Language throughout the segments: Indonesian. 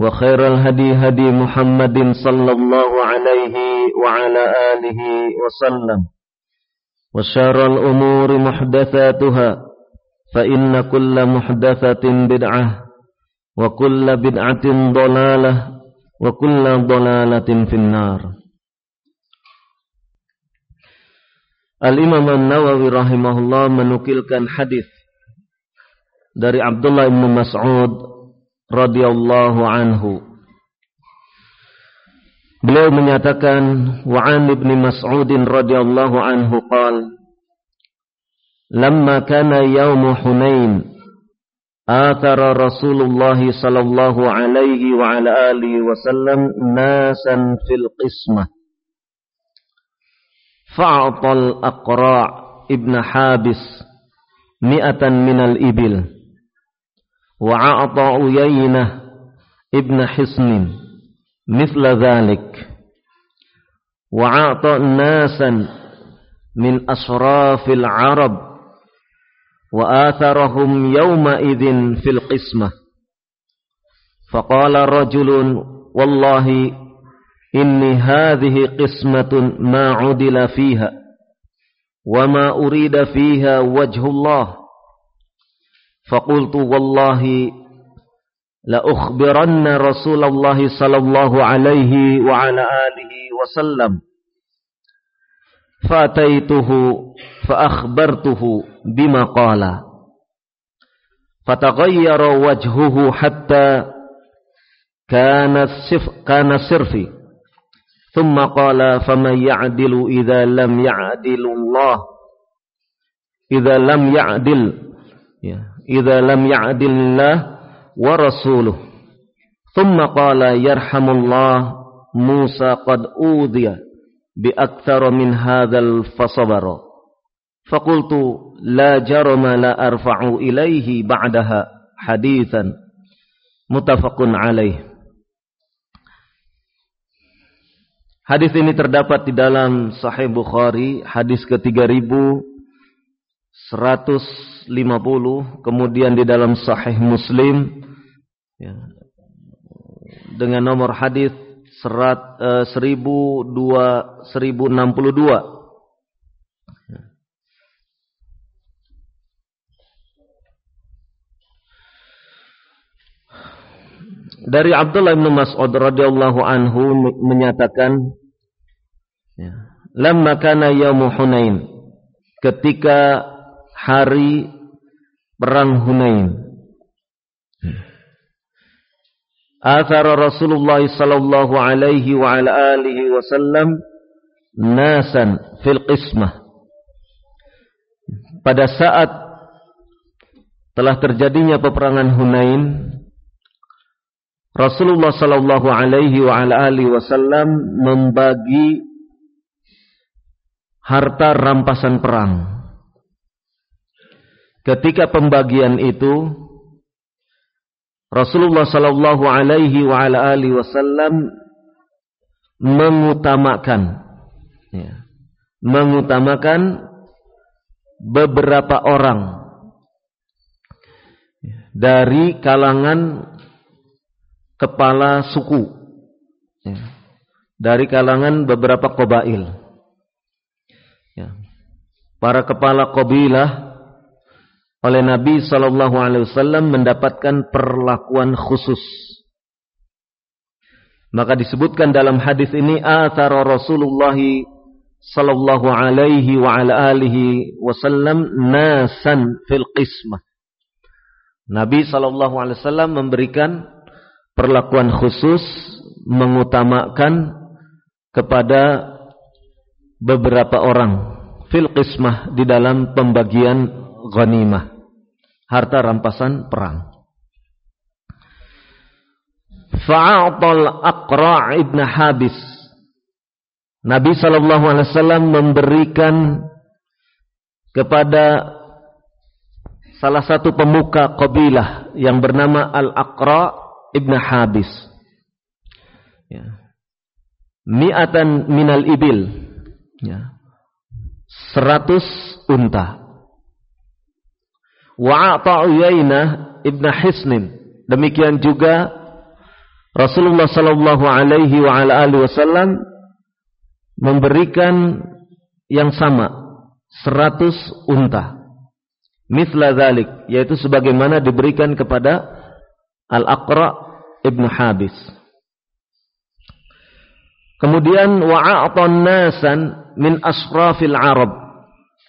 وخير الهدي هدي محمد صلى الله عليه وعلى آله وسلم. وشار الأمور محدثاتها فإن كل محدثة بدعة وكل بدعة ضلالة وكل ضلالة في النار. Al-Imam An-Nawawi rahimahullah menukilkan hadis dari Abdullah bin Mas'ud radhiyallahu anhu. Beliau menyatakan wa an ibn Mas'ud radhiyallahu anhu qal Lamma kana yaum Hunain athara Rasulullah sallallahu alaihi wa ala alihi wasallam nasan fil qismah fa'atal aqra' ibn Habis mi'atan minal ibil وأعطى عيينة ابن حصن مثل ذلك. وأعطى ناسا من أشراف العرب وآثرهم يومئذ في القسمة. فقال رجل والله إني هذه قسمة ما عدل فيها وما أريد فيها وجه الله. فقلت والله لأخبرن رسول الله صلى الله عليه وعلى آله وسلم. فأتيته فأخبرته بما قال. فتغير وجهه حتى كان كان سرفي ثم قال فمن يعدل إذا لم يعدل الله؟ إذا لم يعدل. إذا لم يعدل الله ورسوله. ثم قال يرحم الله موسى قد أوذي بأكثر من هذا فصبر فقلت لا جرم لا أرفع إليه بعدها حديثا متفق عليه. Hadis ini terdapat di dalam Sahih Bukhari, hadis ke-3100 50 kemudian di dalam sahih Muslim ya, dengan nomor hadis serat eh, 1002 1062 Dari Abdullah bin Mas'ud radhiyallahu anhu menyatakan ya, lamma kana yaum Hunain ketika hari perang Hunain. Athara Rasulullah sallallahu alaihi wa ala alihi wasallam nasan fil qismah. Pada saat telah terjadinya peperangan Hunain, Rasulullah sallallahu alaihi wa ala alihi wasallam membagi harta rampasan perang. Ketika pembagian itu Rasulullah sallallahu alaihi wa ala alihi wasallam mengutamakan ya, mengutamakan beberapa orang dari kalangan kepala suku ya, dari kalangan beberapa kobail ya. para kepala kabilah oleh Nabi Shallallahu Alaihi Wasallam mendapatkan perlakuan khusus maka disebutkan dalam hadis ini athara Rasulullah alaihi wa ala alihi wasallam nasan fil qismah. Nabi sallallahu alaihi wasallam memberikan perlakuan khusus mengutamakan kepada beberapa orang fil qismah di dalam pembagian ghanimah harta rampasan perang fa'atal aqra' ibn habis Nabi wasallam memberikan kepada salah satu pemuka kabilah yang bernama Al-Aqra Ibn Habis. Ya. Mi'atan minal ibil. Ya. Seratus unta. Wa'ata Uyainah Ibn Hisnin. Demikian juga Rasulullah sallallahu alaihi wa ala alihi wasallam memberikan yang sama seratus unta. Mithla dhalik, yaitu sebagaimana diberikan kepada Al-Aqra Ibn Habis. Kemudian wa'a'atan nasan min asrafil Arab.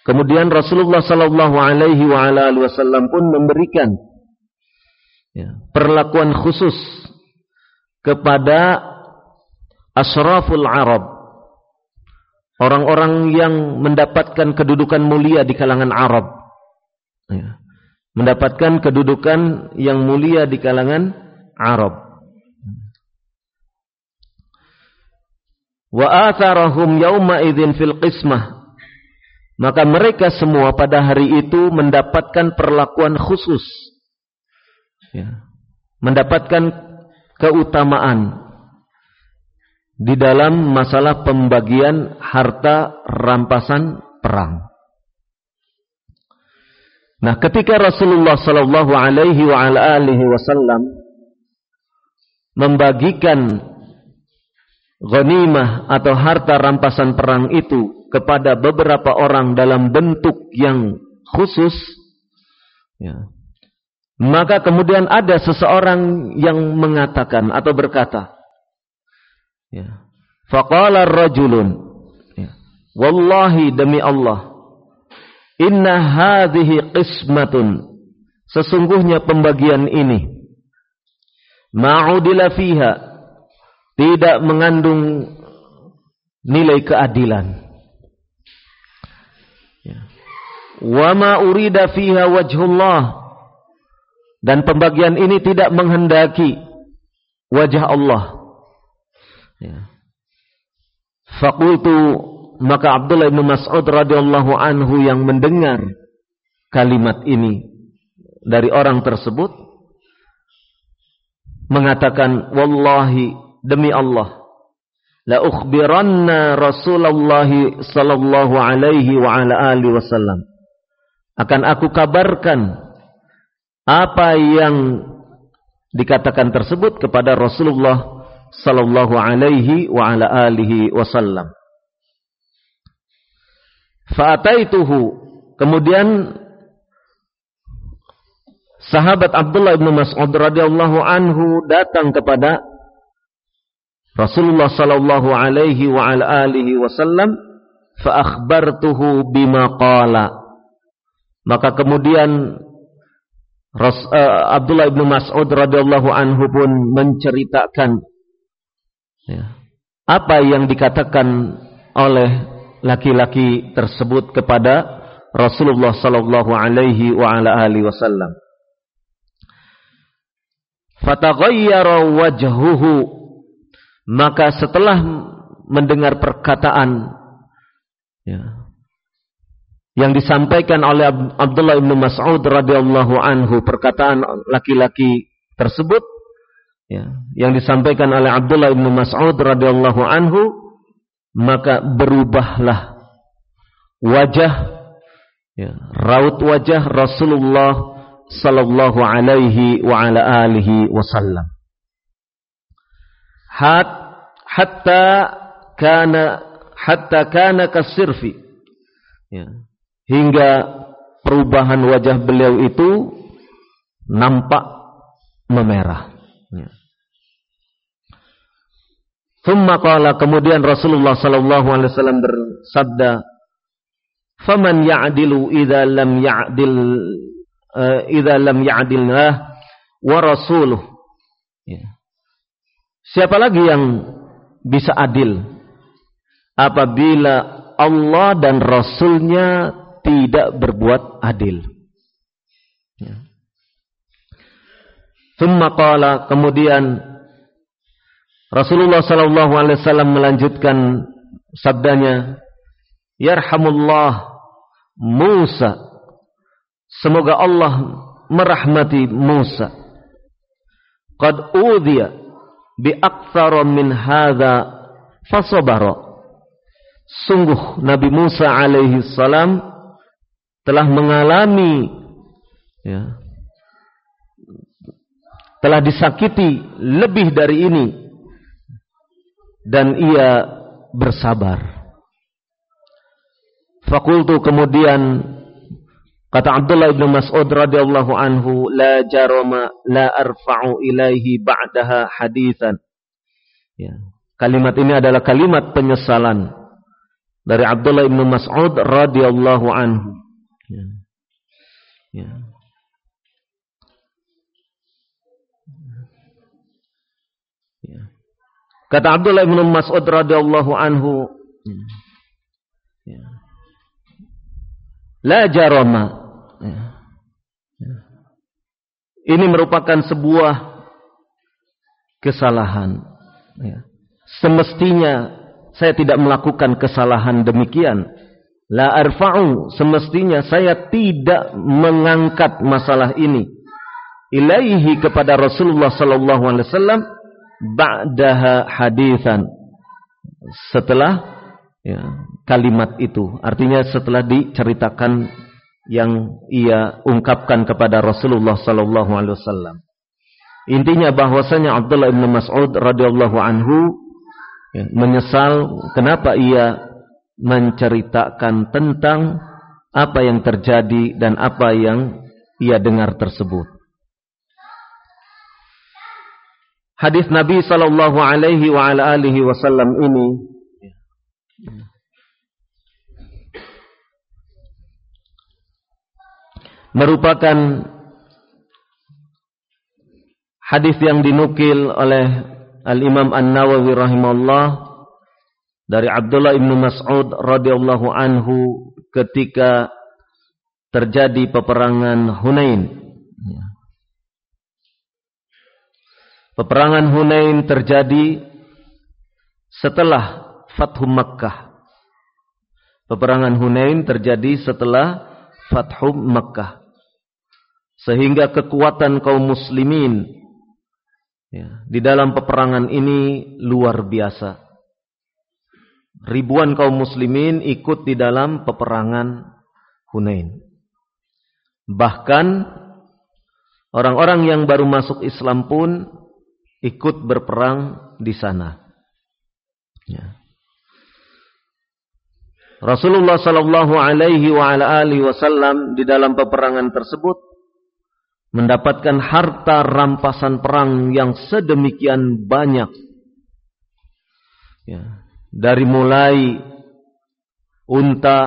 Kemudian Rasulullah sallallahu alaihi wasallam pun memberikan ya, perlakuan khusus kepada asraful Arab. Orang-orang yang mendapatkan kedudukan mulia di kalangan Arab. Ya mendapatkan kedudukan yang mulia di kalangan Arab. Wa atharahum yauma idzin fil qismah. Maka mereka semua pada hari itu mendapatkan perlakuan khusus. Ya. Mendapatkan keutamaan di dalam masalah pembagian harta rampasan perang. Nah, ketika Rasulullah sallallahu alaihi wasallam membagikan ghanimah atau harta rampasan perang itu kepada beberapa orang dalam bentuk yang khusus ya. Maka kemudian ada seseorang yang mengatakan atau berkata ya. Faqala rajulun ya. Wallahi demi Allah Inna hadhihi qismatun. Sesungguhnya pembagian ini. Ma'udila fiha. Tidak mengandung nilai keadilan. Wa ma urida fiha wajhullah. Dan pembagian ini tidak menghendaki wajah Allah. Ya. Fakultu maka Abdullah bin Mas'ud radhiyallahu anhu yang mendengar kalimat ini dari orang tersebut mengatakan wallahi demi Allah la ukhbiranna Rasulullah sallallahu alaihi wa ala alihi wasallam akan aku kabarkan apa yang dikatakan tersebut kepada Rasulullah sallallahu alaihi wa ala alihi wasallam Fa'ataituhu. Kemudian sahabat Abdullah bin Mas'ud radhiyallahu anhu datang kepada Rasulullah sallallahu alaihi wa ala alihi wasallam fa akhbartuhu bima qala. Maka kemudian Ras, uh, Abdullah bin Mas'ud radhiyallahu anhu pun menceritakan ya, apa yang dikatakan oleh laki-laki tersebut kepada Rasulullah sallallahu alaihi wa ala alihi wasallam. Fataghayyara wajhuhu maka setelah mendengar perkataan ya, yang disampaikan oleh Abdullah bin Mas'ud radhiyallahu anhu perkataan laki-laki tersebut ya, yang disampaikan oleh Abdullah bin Mas'ud radhiyallahu anhu maka berubahlah wajah ya, raut wajah Rasulullah sallallahu alaihi wa ala alihi wasallam. Hat hatta kana hatta kana kasirfi. Ya hingga perubahan wajah beliau itu nampak memerah. Ya. Thumma qala kemudian Rasulullah sallallahu alaihi wasallam bersabda, "Faman ya'dilu idza lam ya'dil uh, idza lam ya'dillah wa rasuluh." Ya. Siapa lagi yang bisa adil apabila Allah dan Rasulnya tidak berbuat adil. Ya. qala kemudian Rasulullah sallallahu alaihi wasallam melanjutkan sabdanya, "Yarhamullah Musa." Semoga Allah merahmati Musa. Qad udhiya bi aktsara min hadza fasabara. Sungguh Nabi Musa alaihi salam telah mengalami ya, telah disakiti lebih dari ini dan ia bersabar. Fakultu kemudian kata Abdullah bin Mas'ud radhiyallahu anhu la jarama la arfa'u ilaihi ba'daha hadithan. Ya. Kalimat ini adalah kalimat penyesalan dari Abdullah bin Mas'ud radhiyallahu anhu. Ya. Ya. ya. Kata Abdullah bin Mas'ud radhiyallahu anhu, ya. La jarama. Ya. Ya. Ini merupakan sebuah kesalahan. Ya. Semestinya saya tidak melakukan kesalahan demikian. La arfa'u semestinya saya tidak mengangkat masalah ini. Ilaihi kepada Rasulullah sallallahu alaihi wasallam ba'daha hadithan. Setelah ya, kalimat itu. Artinya setelah diceritakan yang ia ungkapkan kepada Rasulullah sallallahu alaihi wasallam. Intinya bahwasanya Abdullah bin Mas'ud radhiyallahu anhu ya, menyesal kenapa ia menceritakan tentang apa yang terjadi dan apa yang ia dengar tersebut. Hadis Nabi sallallahu alaihi wa ala alihi wasallam ini merupakan hadis yang dinukil oleh Al-Imam An-Nawawi rahimahullah dari Abdullah bin Mas'ud radhiyallahu anhu ketika terjadi peperangan Hunain. Ya. Peperangan Hunain terjadi setelah Fathu Makkah. Peperangan Hunain terjadi setelah Fathu Makkah. Sehingga kekuatan kaum muslimin ya, di dalam peperangan ini luar biasa ribuan kaum muslimin ikut di dalam peperangan Hunain. Bahkan orang-orang yang baru masuk Islam pun ikut berperang di sana. Ya. Rasulullah sallallahu alaihi wasallam di dalam peperangan tersebut mendapatkan harta rampasan perang yang sedemikian banyak. Ya dari mulai unta,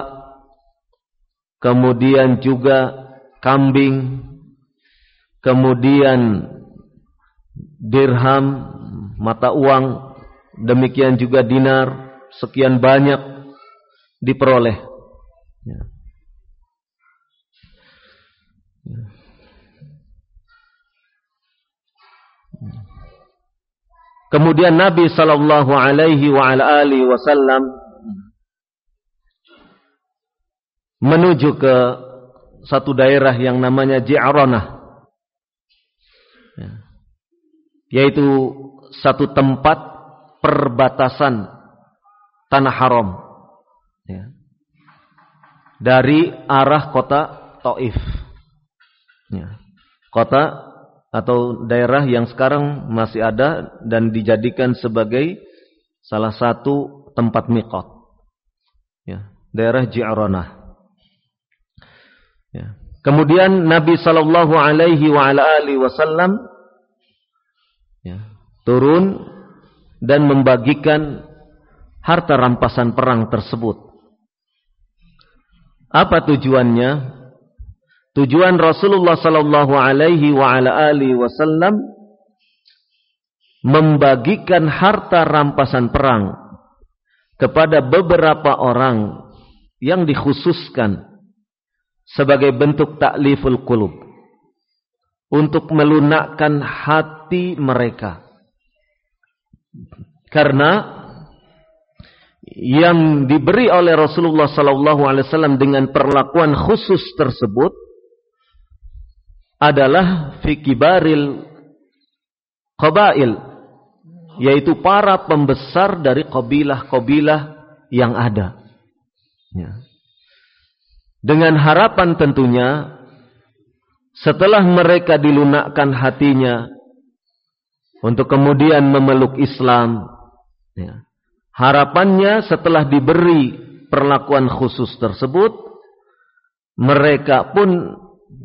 kemudian juga kambing, kemudian dirham, mata uang, demikian juga dinar, sekian banyak diperoleh. Kemudian Nabi sallallahu alaihi wasallam menuju ke satu daerah yang namanya Ji'ranah. Ya. Yaitu satu tempat perbatasan tanah haram. Ya. Dari arah kota Taif. Ya. Kota atau daerah yang sekarang masih ada dan dijadikan sebagai salah satu tempat miqat. Ya, daerah Ji'ranah. Ya. Kemudian Nabi sallallahu alaihi wasallam ya, turun dan membagikan harta rampasan perang tersebut. Apa tujuannya? Tujuan Rasulullah sallallahu alaihi wasallam membagikan harta rampasan perang kepada beberapa orang yang dikhususkan sebagai bentuk takliful qulub untuk melunakkan hati mereka. Karena yang diberi oleh Rasulullah sallallahu alaihi wasallam dengan perlakuan khusus tersebut adalah fikibaril qabail yaitu para pembesar dari kabilah-kabilah yang ada. Ya. Dengan harapan tentunya setelah mereka dilunakkan hatinya untuk kemudian memeluk Islam, ya. harapannya setelah diberi perlakuan khusus tersebut, mereka pun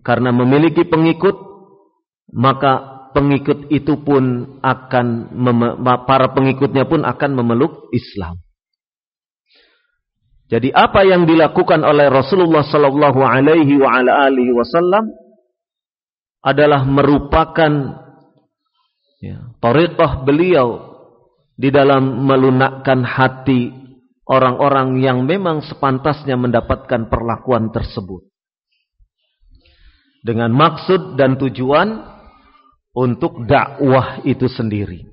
karena memiliki pengikut maka pengikut itu pun akan para pengikutnya pun akan memeluk Islam. Jadi apa yang dilakukan oleh Rasulullah sallallahu alaihi wasallam adalah merupakan ya, tariqah beliau di dalam melunakkan hati orang-orang yang memang sepantasnya mendapatkan perlakuan tersebut dengan maksud dan tujuan untuk dakwah itu sendiri.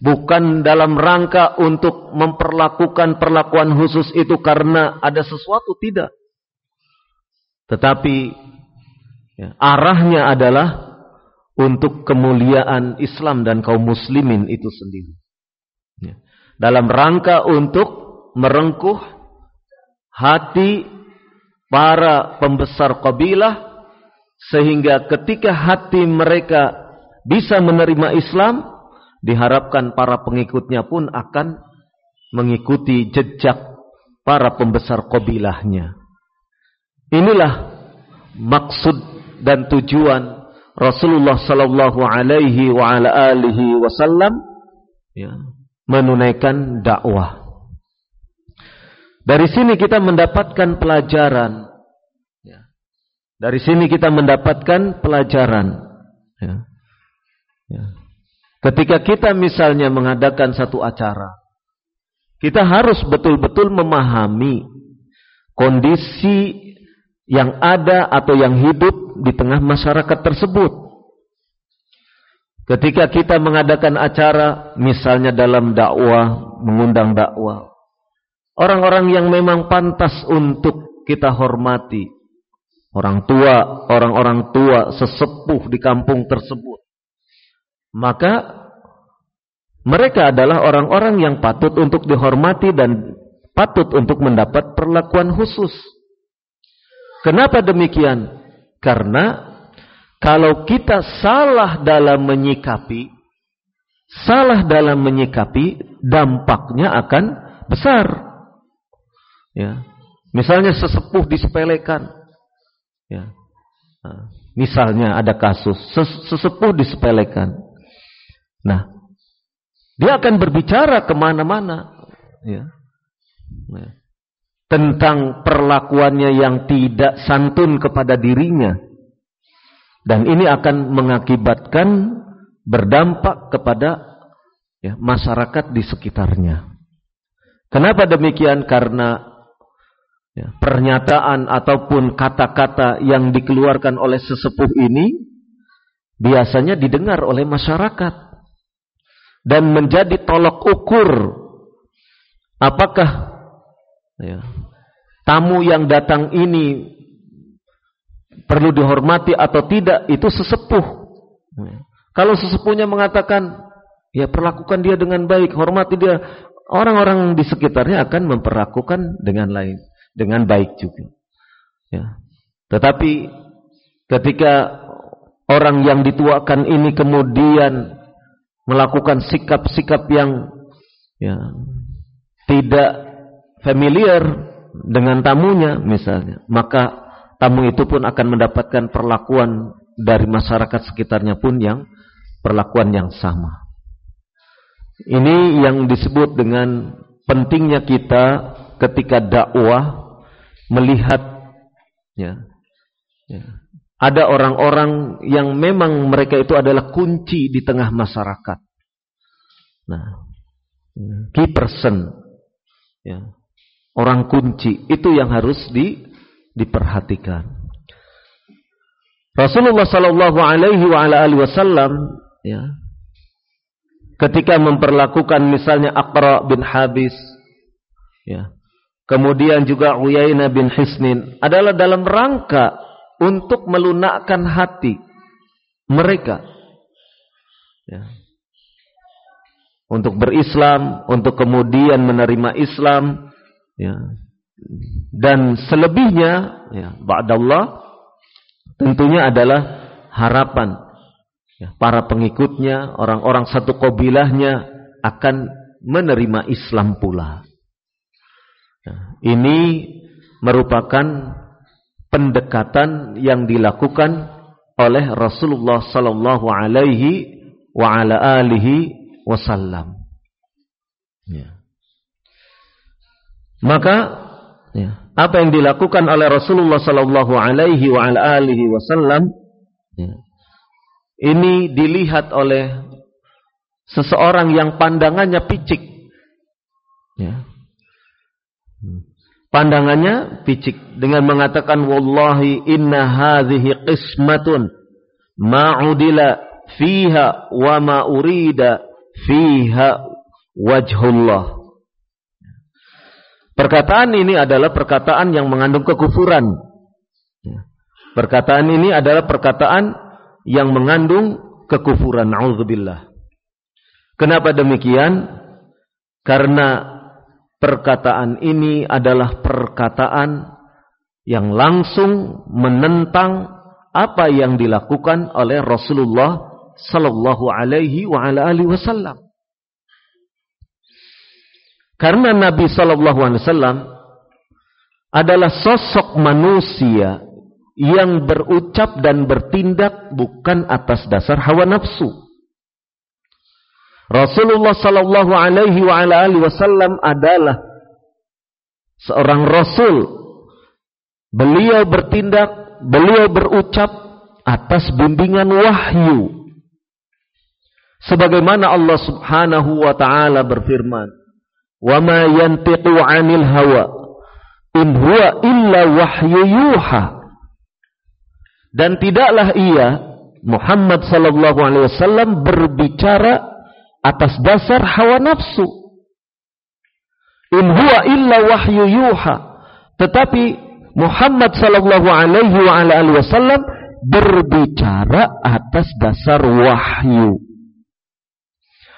Bukan dalam rangka untuk memperlakukan perlakuan khusus itu karena ada sesuatu tidak. Tetapi ya, arahnya adalah untuk kemuliaan Islam dan kaum muslimin itu sendiri. Ya. Dalam rangka untuk merengkuh hati para pembesar kabilah sehingga ketika hati mereka bisa menerima Islam diharapkan para pengikutnya pun akan mengikuti jejak para pembesar kabilahnya. Inilah maksud dan tujuan Rasulullah sallallahu alaihi wasallam ya, menunaikan dakwah. Dari sini kita mendapatkan pelajaran. Ya. Dari sini kita mendapatkan pelajaran. Ya. Ya. Ketika kita misalnya mengadakan satu acara, kita harus betul-betul memahami kondisi yang ada atau yang hidup di tengah masyarakat tersebut. Ketika kita mengadakan acara, misalnya dalam dakwah, mengundang dakwah, Orang-orang yang memang pantas untuk kita hormati. Orang tua, orang-orang tua, sesepuh di kampung tersebut. Maka mereka adalah orang-orang yang patut untuk dihormati dan patut untuk mendapat perlakuan khusus. Kenapa demikian? Karena kalau kita salah dalam menyikapi, salah dalam menyikapi, dampaknya akan besar. Ya. Misalnya sesepuh disepelekan. Ya. Nah, misalnya ada kasus sesepuh disepelekan. Nah, dia akan berbicara ke mana-mana. Ya. Ya. Tentang perlakuannya yang tidak santun kepada dirinya. Dan ini akan mengakibatkan berdampak kepada ya, masyarakat di sekitarnya. Kenapa demikian? Karena ya, pernyataan ataupun kata-kata yang dikeluarkan oleh sesepuh ini biasanya didengar oleh masyarakat. dan menjadi tolok ukur apakah ya, tamu yang datang ini perlu dihormati atau tidak itu sesepuh. Ya. Kalau sesepuhnya mengatakan ya perlakukan dia dengan baik, hormati dia, orang-orang di sekitarnya akan memperlakukan dengan lain, dengan baik juga. Ya. Tetapi ketika orang yang dituakan ini kemudian melakukan sikap-sikap yang ya, tidak familiar dengan tamunya misalnya, maka tamu itu pun akan mendapatkan perlakuan dari masyarakat sekitarnya pun yang perlakuan yang sama. Ini yang disebut dengan pentingnya kita ketika dakwah melihat ya, ya, ada orang-orang yang memang mereka itu adalah kunci di tengah masyarakat. Nah, key person, ya, orang kunci itu yang harus di, diperhatikan. Rasulullah Sallallahu Alaihi Wasallam ya, ketika memperlakukan misalnya Aqra bin Habis ya kemudian juga Uyainah bin Hisnin adalah dalam rangka untuk melunakkan hati mereka. Ya. Untuk berislam untuk kemudian menerima Islam ya. Dan selebihnya ya ba'dallah tentunya adalah harapan ya, para pengikutnya, orang-orang satu kabilahnya akan menerima Islam pula. Ya, ini merupakan pendekatan yang dilakukan oleh Rasulullah sallallahu alaihi wa ala alihi wasallam. Ya. Maka ya, apa yang dilakukan oleh Rasulullah sallallahu alaihi wa ala alihi wasallam ya, ini dilihat oleh seseorang yang pandangannya picik. Ya. Pandangannya picik dengan mengatakan wallahi inna hadhihi qismatun ma'udila fiha wa ma urida fiha wajhullah. Perkataan ini adalah perkataan yang mengandung kekufuran. Perkataan ini adalah perkataan yang mengandung kekufuran. Auzubillah. Kenapa demikian? Karena perkataan ini adalah perkataan yang langsung menentang apa yang dilakukan oleh Rasulullah sallallahu alaihi wa ala alihi wasallam. Karena Nabi sallallahu alaihi wasallam adalah sosok manusia yang berucap dan bertindak bukan atas dasar hawa nafsu. Rasulullah sallallahu alaihi wasallam adalah seorang rasul. Beliau bertindak, beliau berucap atas bimbingan wahyu. Sebagaimana Allah Subhanahu wa taala berfirman, "Wa ma yantiqu 'anil hawa in huwa illa wahyu yuha." dan tidaklah ia Muhammad sallallahu alaihi wasallam berbicara atas dasar hawa nafsu. In huwa illa wahyu yuha. Tetapi Muhammad sallallahu alaihi wasallam berbicara atas dasar wahyu.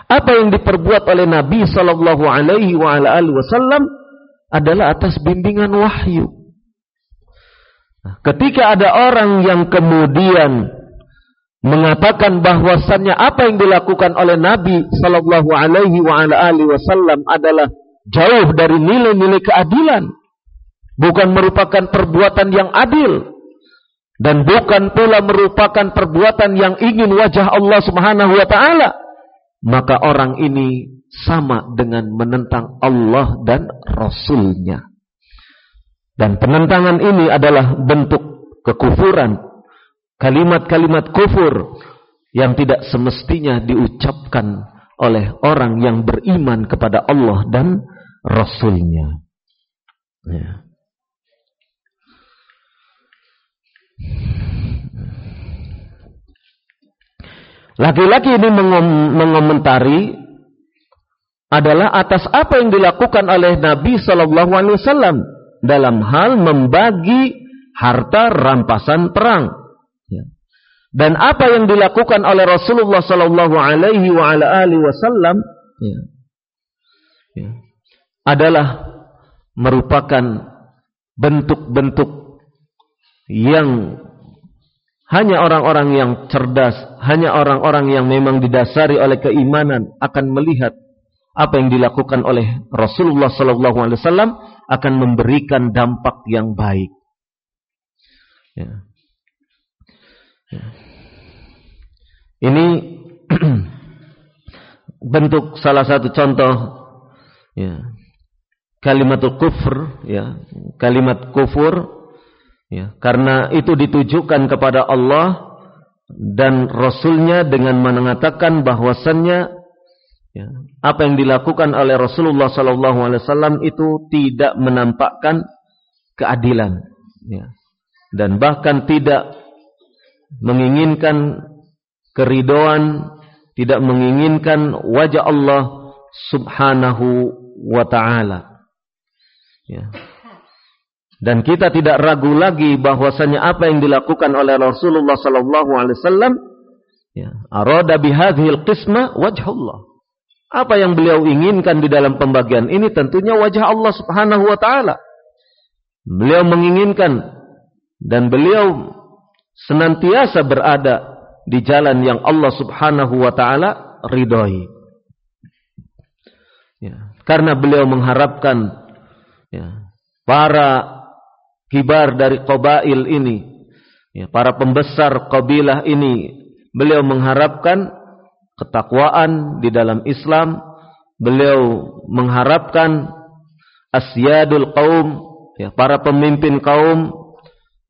Apa yang diperbuat oleh Nabi sallallahu alaihi wasallam adalah atas bimbingan wahyu. Ketika ada orang yang kemudian mengatakan bahwasannya apa yang dilakukan oleh Nabi Shallallahu Alaihi Wasallam adalah jauh dari nilai-nilai keadilan, bukan merupakan perbuatan yang adil, dan bukan pula merupakan perbuatan yang ingin wajah Allah Subhanahu Wa Taala, maka orang ini sama dengan menentang Allah dan Rasulnya. Dan penentangan ini adalah bentuk kekufuran. Kalimat-kalimat kufur yang tidak semestinya diucapkan oleh orang yang beriman kepada Allah dan Rasulnya. Ya. Laki-laki ini mengomentari adalah atas apa yang dilakukan oleh Nabi Shallallahu Alaihi Wasallam dalam hal membagi harta rampasan perang. Dan apa yang dilakukan oleh Rasulullah Shallallahu Alaihi Wasallam ya, ya, adalah merupakan bentuk-bentuk yang hanya orang-orang yang cerdas, hanya orang-orang yang memang didasari oleh keimanan akan melihat apa yang dilakukan oleh Rasulullah sallallahu alaihi wasallam akan memberikan dampak yang baik. Ya. Ya. Ini bentuk salah satu contoh ya, kalimatul kufur ya, kalimat kufur Ya, karena itu ditujukan kepada Allah dan Rasulnya dengan mengatakan bahwasannya ya, apa yang dilakukan oleh Rasulullah Wasallam itu tidak menampakkan keadilan, ya, dan bahkan tidak menginginkan keridoan, tidak menginginkan wajah Allah Subhanahu wa Ta'ala. Ya. Dan kita tidak ragu lagi bahwasanya apa yang dilakukan oleh Rasulullah sallallahu alaihi wasallam ya, arada bihadhil qisma wajhullah. Apa yang beliau inginkan di dalam pembagian ini tentunya wajah Allah Subhanahu wa taala. Beliau menginginkan dan beliau senantiasa berada di jalan yang Allah Subhanahu wa taala ridhoi. Ya, karena beliau mengharapkan ya, para kibar dari qabail ini, ya, para pembesar kabilah ini, beliau mengharapkan ketakwaan di dalam Islam, beliau mengharapkan asyadul kaum, ya, para pemimpin kaum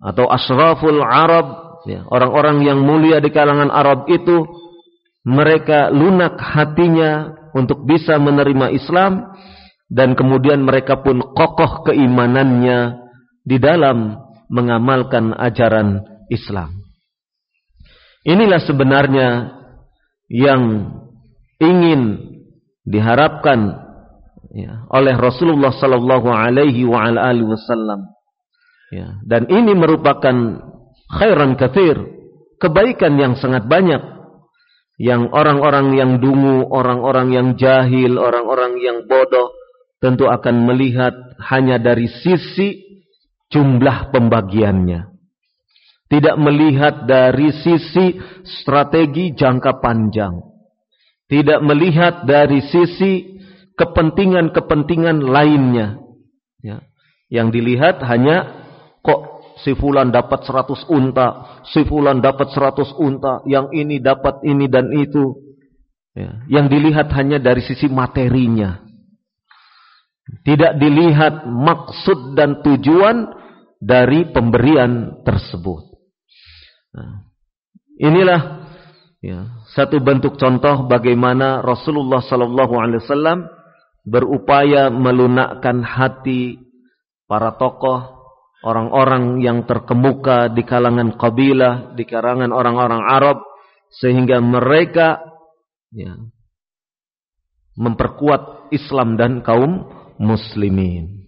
atau asraful Arab, ya, orang-orang yang mulia di kalangan Arab itu mereka lunak hatinya untuk bisa menerima Islam dan kemudian mereka pun kokoh keimanannya di dalam mengamalkan ajaran Islam. Inilah sebenarnya yang ingin diharapkan ya, oleh Rasulullah sallallahu alaihi wasallam. Ya, dan ini merupakan khairan kathir, kebaikan yang sangat banyak yang orang-orang yang dungu, orang-orang yang jahil, orang-orang yang bodoh tentu akan melihat hanya dari sisi jumlah pembagiannya. Tidak melihat dari sisi strategi jangka panjang. Tidak melihat dari sisi kepentingan-kepentingan lainnya. Ya. Yang dilihat hanya si fulan dapat 100 unta, si fulan dapat 100 unta, yang ini dapat ini dan itu. Ya. Yang dilihat hanya dari sisi materinya. Tidak dilihat maksud dan tujuan dari pemberian tersebut. Nah, inilah ya, satu bentuk contoh bagaimana Rasulullah Sallallahu Alaihi Wasallam berupaya melunakkan hati para tokoh, orang-orang yang terkemuka di kalangan kabilah, di kalangan orang-orang Arab, sehingga mereka ya, memperkuat Islam dan kaum muslimin.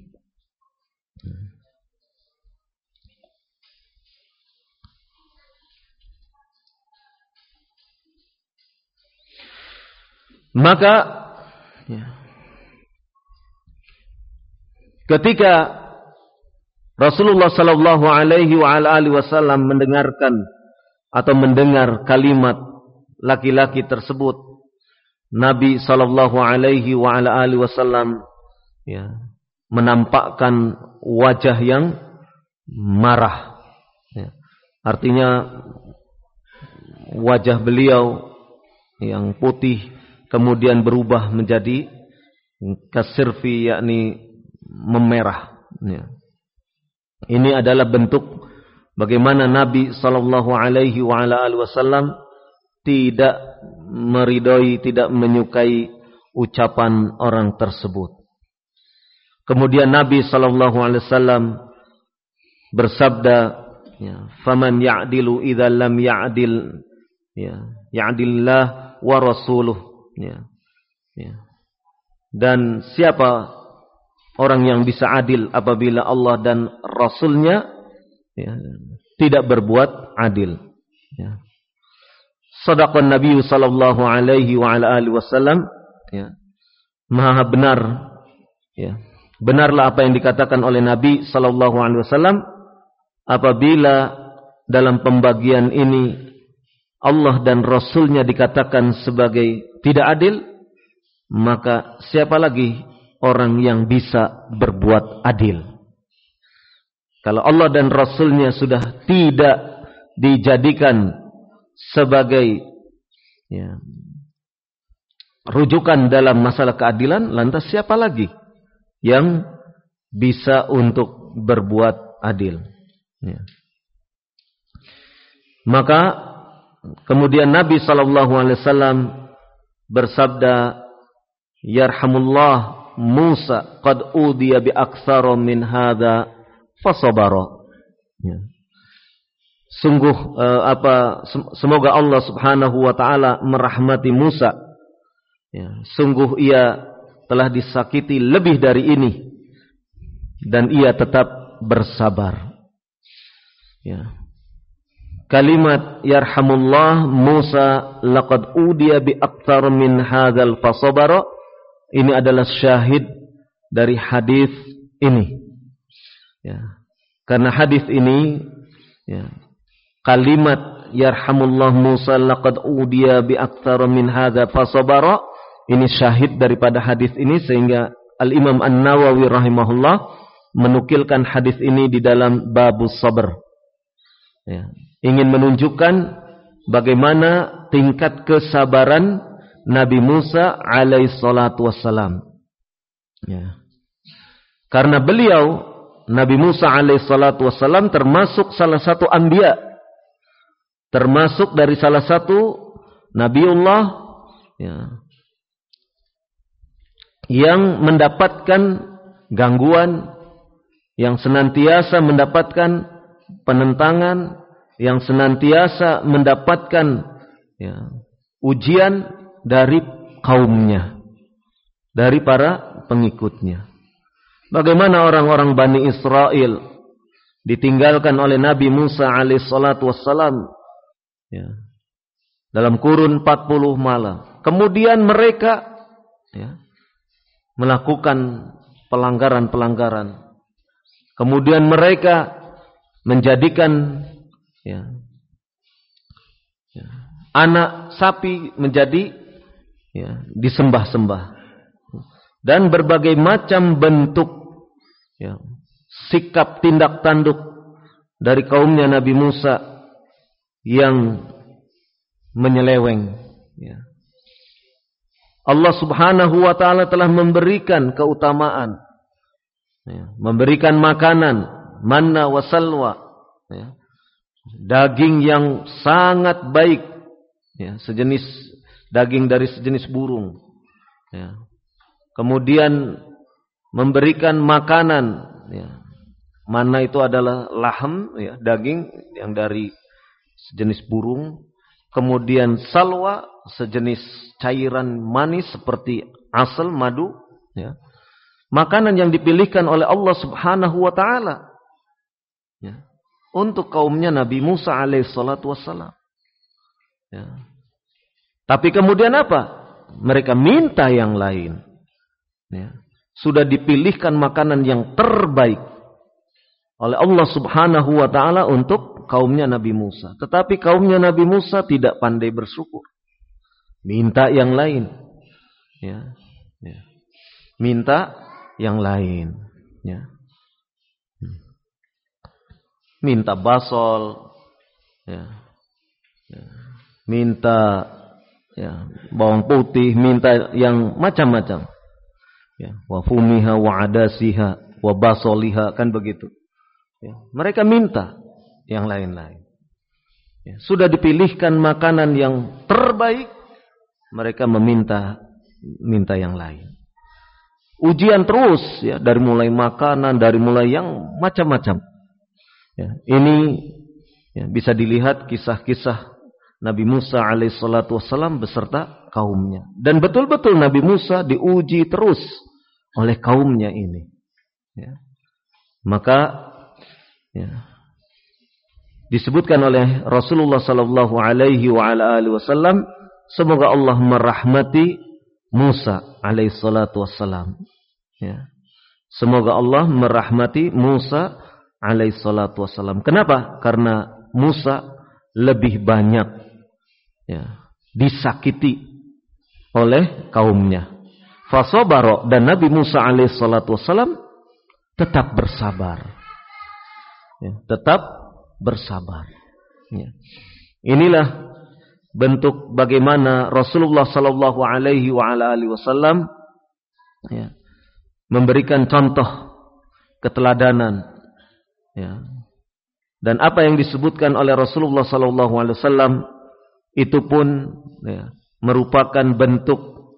Maka ya, ketika Rasulullah Sallallahu Alaihi Wasallam mendengarkan atau mendengar kalimat laki-laki tersebut, Nabi Sallallahu Alaihi Wasallam ya, menampakkan wajah yang marah. Ya. Artinya wajah beliau yang putih kemudian berubah menjadi kasirfi yakni memerah. Ya. Ini adalah bentuk bagaimana Nabi sallallahu alaihi wasallam tidak meridoi, tidak menyukai ucapan orang tersebut. Kemudian Nabi sallallahu alaihi wasallam bersabda, ya, "Faman ya'dilu idza lam ya'dil ya, ya'dillah wa rasuluh." Ya. Ya. Dan siapa orang yang bisa adil apabila Allah dan Rasulnya ya, tidak berbuat adil. Ya. Sadaqan Nabi sallallahu alaihi wa ala alihi wasallam ya. Maha benar ya. Benarlah apa yang dikatakan oleh Nabi sallallahu alaihi wasallam apabila dalam pembagian ini Allah dan Rasulnya dikatakan sebagai tidak adil, maka siapa lagi orang yang bisa berbuat adil? Kalau Allah dan Rasulnya sudah tidak dijadikan sebagai ya, rujukan dalam masalah keadilan, lantas siapa lagi yang bisa untuk berbuat adil? Ya. Maka Kemudian Nabi sallallahu alaihi wasallam bersabda, "Yarhamullah Musa qad udiya bi aktsara min hadza fasabara." Ya. Sungguh uh, apa semoga Allah Subhanahu wa taala merahmati Musa. Ya, sungguh ia telah disakiti lebih dari ini dan ia tetap bersabar. Ya kalimat yarhamullah Musa laqad udiya bi aktsar min hadzal fasabara ini adalah syahid dari hadis ini. Ya. Karena hadis ini ya kalimat yarhamullah Musa laqad udiya bi aktsar min hadzal fasabara ini syahid daripada hadis ini sehingga Al Imam An-Nawawi rahimahullah menukilkan hadis ini di dalam babus sabr. Ya. Ingin menunjukkan bagaimana tingkat kesabaran Nabi Musa alaihissalatu wassalam. Ya. Karena beliau Nabi Musa alaihissalatu wassalam termasuk salah satu anbiya. Termasuk dari salah satu Nabiullah ya, yang mendapatkan gangguan, yang senantiasa mendapatkan penentangan, yang senantiasa mendapatkan ya, ujian dari kaumnya, dari para pengikutnya. Bagaimana orang-orang Bani Israel ditinggalkan oleh Nabi Musa alaihissalatu wassalam ya, dalam kurun 40 malam. Kemudian mereka ya, melakukan pelanggaran-pelanggaran. Kemudian mereka menjadikan ya. ya. anak sapi menjadi ya, disembah-sembah dan berbagai macam bentuk ya, sikap tindak tanduk dari kaumnya Nabi Musa yang menyeleweng ya. Allah Subhanahu wa taala telah memberikan keutamaan ya, memberikan makanan manna wa salwa ya, daging yang sangat baik, ya, sejenis daging dari sejenis burung. Ya. Kemudian memberikan makanan, ya. mana itu adalah lahem, ya, daging yang dari sejenis burung. Kemudian salwa, sejenis cairan manis seperti asal madu. Ya. Makanan yang dipilihkan oleh Allah subhanahu wa ta'ala. Ya untuk kaumnya Nabi Musa alaihissalatu wassalam. Ya. Tapi kemudian apa? Mereka minta yang lain. Ya. Sudah dipilihkan makanan yang terbaik oleh Allah subhanahu wa ta'ala untuk kaumnya Nabi Musa. Tetapi kaumnya Nabi Musa tidak pandai bersyukur. Minta yang lain. Ya. Ya. Minta yang lain. Ya minta basol, ya, ya, minta ya, bawang putih, minta yang macam-macam. Ya, wa fumiha wa adasiha wa basoliha kan begitu. Ya, mereka minta yang lain-lain. Ya, sudah dipilihkan makanan yang terbaik, mereka meminta minta yang lain. Ujian terus ya dari mulai makanan, dari mulai yang macam-macam. Ya, ini ya, bisa dilihat kisah-kisah Nabi Musa alaihissalatu beserta kaumnya. Dan betul-betul Nabi Musa diuji terus oleh kaumnya ini. Ya. Maka ya, disebutkan oleh Rasulullah sallallahu alaihi wasallam semoga Allah merahmati Musa alaihissalatu. Ya. Semoga Allah merahmati Musa alaihissalatu. Kenapa? Karena Musa lebih banyak ya, disakiti oleh kaumnya. Fasobaro dan Nabi Musa alaihissalatu wassalam tetap bersabar. Ya, tetap bersabar. Ya. Inilah bentuk bagaimana Rasulullah sallallahu alaihi wasallam ya, memberikan contoh keteladanan ya. Dan apa yang disebutkan oleh Rasulullah sallallahu alaihi wasallam itu pun ya, merupakan bentuk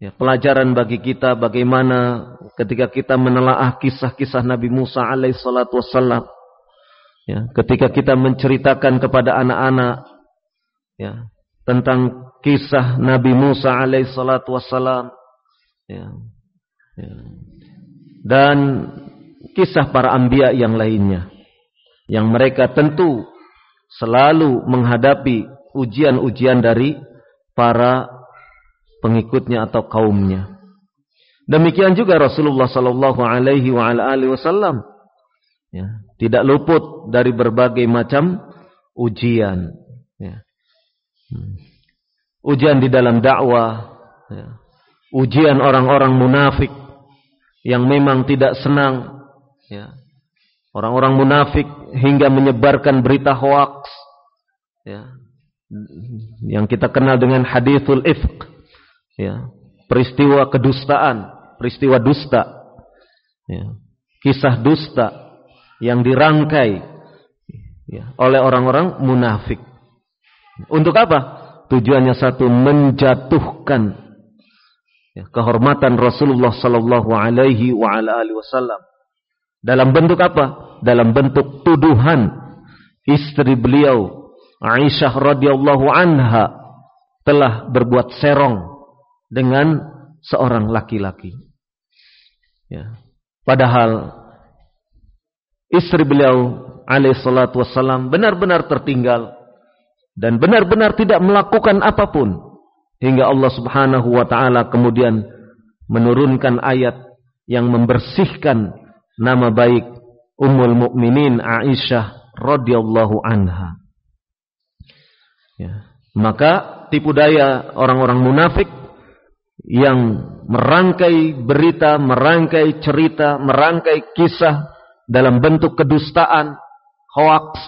ya, pelajaran bagi kita bagaimana ketika kita menelaah kisah-kisah Nabi Musa alaihissalatu wassalam ya, ketika kita menceritakan kepada anak-anak ya, tentang kisah Nabi Musa alaihissalatu wassalam ya, ya, dan kisah para ambia yang lainnya yang mereka tentu selalu menghadapi ujian-ujian dari para pengikutnya atau kaumnya. Demikian juga Rasulullah sallallahu alaihi wasallam ya, tidak luput dari berbagai macam ujian. Ya. Hmm. Ujian di dalam dakwah, ya. ujian orang-orang munafik yang memang tidak senang, ya. orang-orang munafik hingga menyebarkan berita hoaks, ya yang kita kenal dengan hadithul ifq. Ya. Peristiwa kedustaan peristiwa dusta. Ya. Kisah dusta yang dirangkai ya, oleh orang-orang munafik. Untuk apa? Tujuannya satu menjatuhkan ya, kehormatan Rasulullah sallallahu alaihi wasallam. Dalam bentuk apa? Dalam bentuk tuduhan istri beliau Aisyah radhiyallahu anha telah berbuat serong dengan seorang laki-laki. Ya. Padahal istri beliau alaihi salatu wassalam benar-benar tertinggal dan benar-benar tidak melakukan apa pun hingga Allah Subhanahu wa taala kemudian menurunkan ayat yang membersihkan nama baik Ummul Mukminin Aisyah radhiyallahu anha. Ya. Maka tipu daya orang-orang munafik yang merangkai berita, merangkai cerita, merangkai kisah dalam bentuk kedustaan, hoax,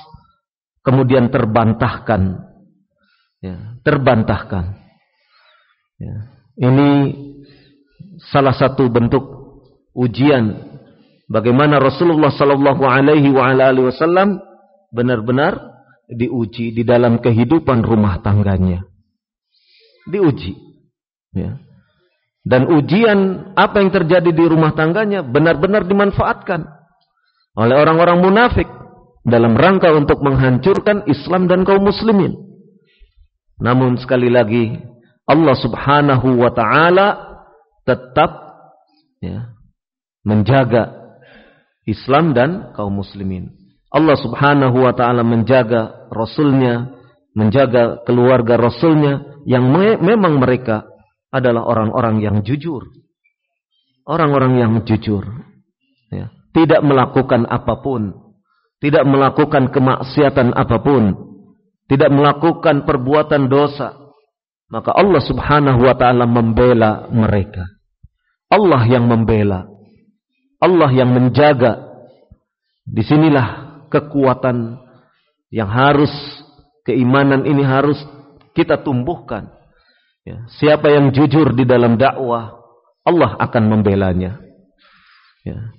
kemudian terbantahkan. Ya, terbantahkan. Ya. Ini salah satu bentuk ujian bagaimana Rasulullah Sallallahu Alaihi Wasallam benar-benar diuji di dalam kehidupan rumah tangganya. Diuji. Ya. Dan ujian apa yang terjadi di rumah tangganya benar-benar dimanfaatkan oleh orang-orang munafik dalam rangka untuk menghancurkan Islam dan kaum muslimin. Namun sekali lagi Allah Subhanahu wa taala tetap ya, menjaga Islam dan kaum muslimin. Allah Subhanahu wa taala menjaga Rasulnya, menjaga keluarga Rasulnya yang me memang mereka adalah orang-orang yang jujur. Orang-orang yang jujur. Ya. Tidak melakukan apa pun. Tidak melakukan kemaksiatan apa pun. Tidak melakukan perbuatan dosa. Maka Allah subhanahu wa ta'ala membela mereka. Allah yang membela. Allah yang menjaga. Di sinilah kekuatan yang harus keimanan ini harus kita tumbuhkan. Ya, siapa yang jujur di dalam dakwah, Allah akan membelanya. Ya.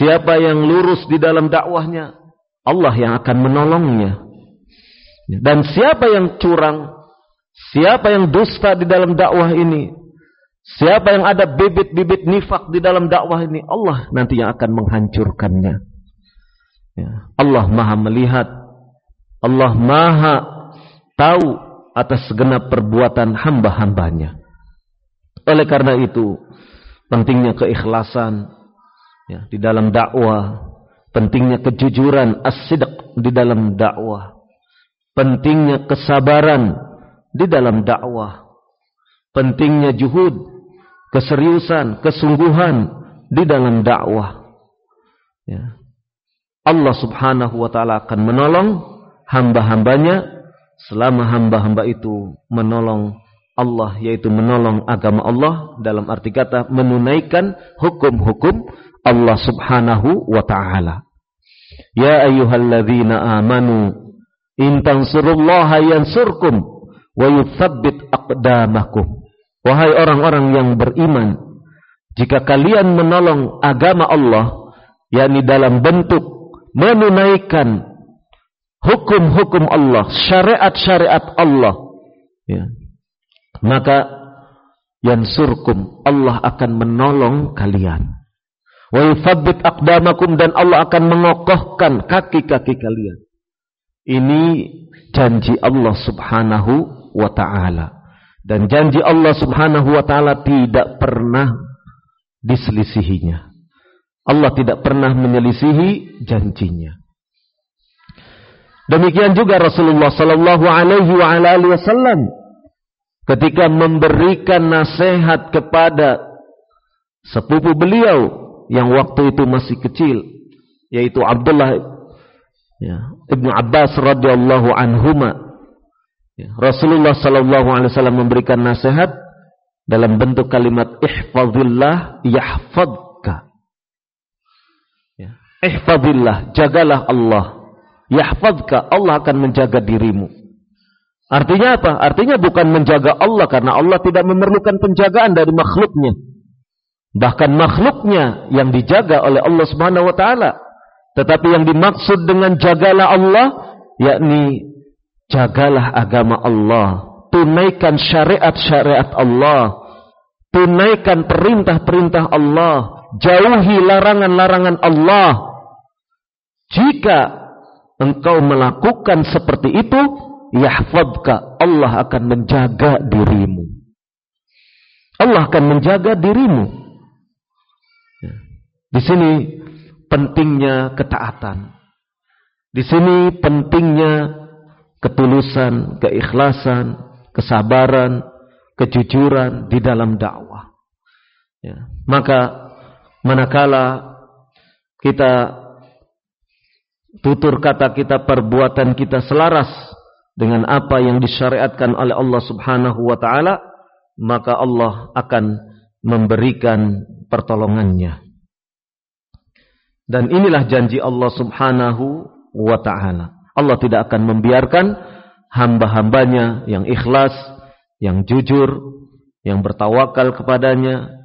Siapa yang lurus di dalam dakwahnya, Allah yang akan menolongnya. Ya. Dan siapa yang curang, siapa yang dusta di dalam dakwah ini, siapa yang ada bibit-bibit nifak di dalam dakwah ini, Allah nanti yang akan menghancurkannya. Ya. Allah maha melihat Allah maha tahu atas segenap perbuatan hamba-hambanya. Oleh karena itu, pentingnya keikhlasan ya, di dalam dakwah, pentingnya kejujuran as di dalam dakwah, pentingnya kesabaran di dalam dakwah, pentingnya juhud, keseriusan, kesungguhan di dalam dakwah. Ya. Allah subhanahu wa ta'ala akan menolong hamba-hambanya selama hamba-hamba itu menolong Allah yaitu menolong agama Allah dalam arti kata menunaikan hukum-hukum Allah subhanahu wa ta'ala. Ya ayyuhalladzina amanu in tansurullaha yansurkum wa yuthabbit aqdamakum. Wahai orang-orang yang beriman, jika kalian menolong agama Allah, yakni dalam bentuk menunaikan hukum-hukum Allah, syariat-syariat Allah, ya, maka yansurkum Allah akan menolong kalian. Wa aqdamakum dan Allah akan mengokohkan kaki-kaki kalian. Ini janji Allah Subhanahu wa taala. Dan janji Allah Subhanahu wa taala tidak pernah diselisihinya. Allah tidak pernah menyelisihi janjinya. Demikian juga Rasulullah sallallahu alaihi wasallam ketika memberikan nasihat kepada sepupu beliau yang waktu itu masih kecil yaitu Abdullah ya, Ibnu Abbas radhiyallahu anhuma. Ya, Rasulullah sallallahu alaihi wasallam memberikan nasihat dalam bentuk kalimat ihfazillah yahfadka ya, ihfazillah jagalah Allah yahfadka Allah akan menjaga dirimu Artinya apa? Artinya bukan menjaga Allah karena Allah tidak memerlukan penjagaan dari makhluknya. Bahkan makhluknya yang dijaga oleh Allah Subhanahu wa taala. Tetapi yang dimaksud dengan jagalah Allah yakni jagalah agama Allah, tunaikan syariat-syariat Allah, tunaikan perintah-perintah Allah, jauhi larangan-larangan Allah. Jika engkau melakukan seperti itu, yahfadka, Allah akan menjaga dirimu. Allah akan menjaga dirimu. Di sini pentingnya ketaatan. Di sini pentingnya ketulusan, keikhlasan, kesabaran, kejujuran di dalam dakwah. Ya. Maka manakala kita tutur kata kita, perbuatan kita selaras dengan apa yang disyariatkan oleh Allah Subhanahu wa taala, maka Allah akan memberikan pertolongannya. Dan inilah janji Allah subhanahu wa ta'ala. Allah tidak akan membiarkan hamba-hambanya yang ikhlas, yang jujur, yang bertawakal kepadanya,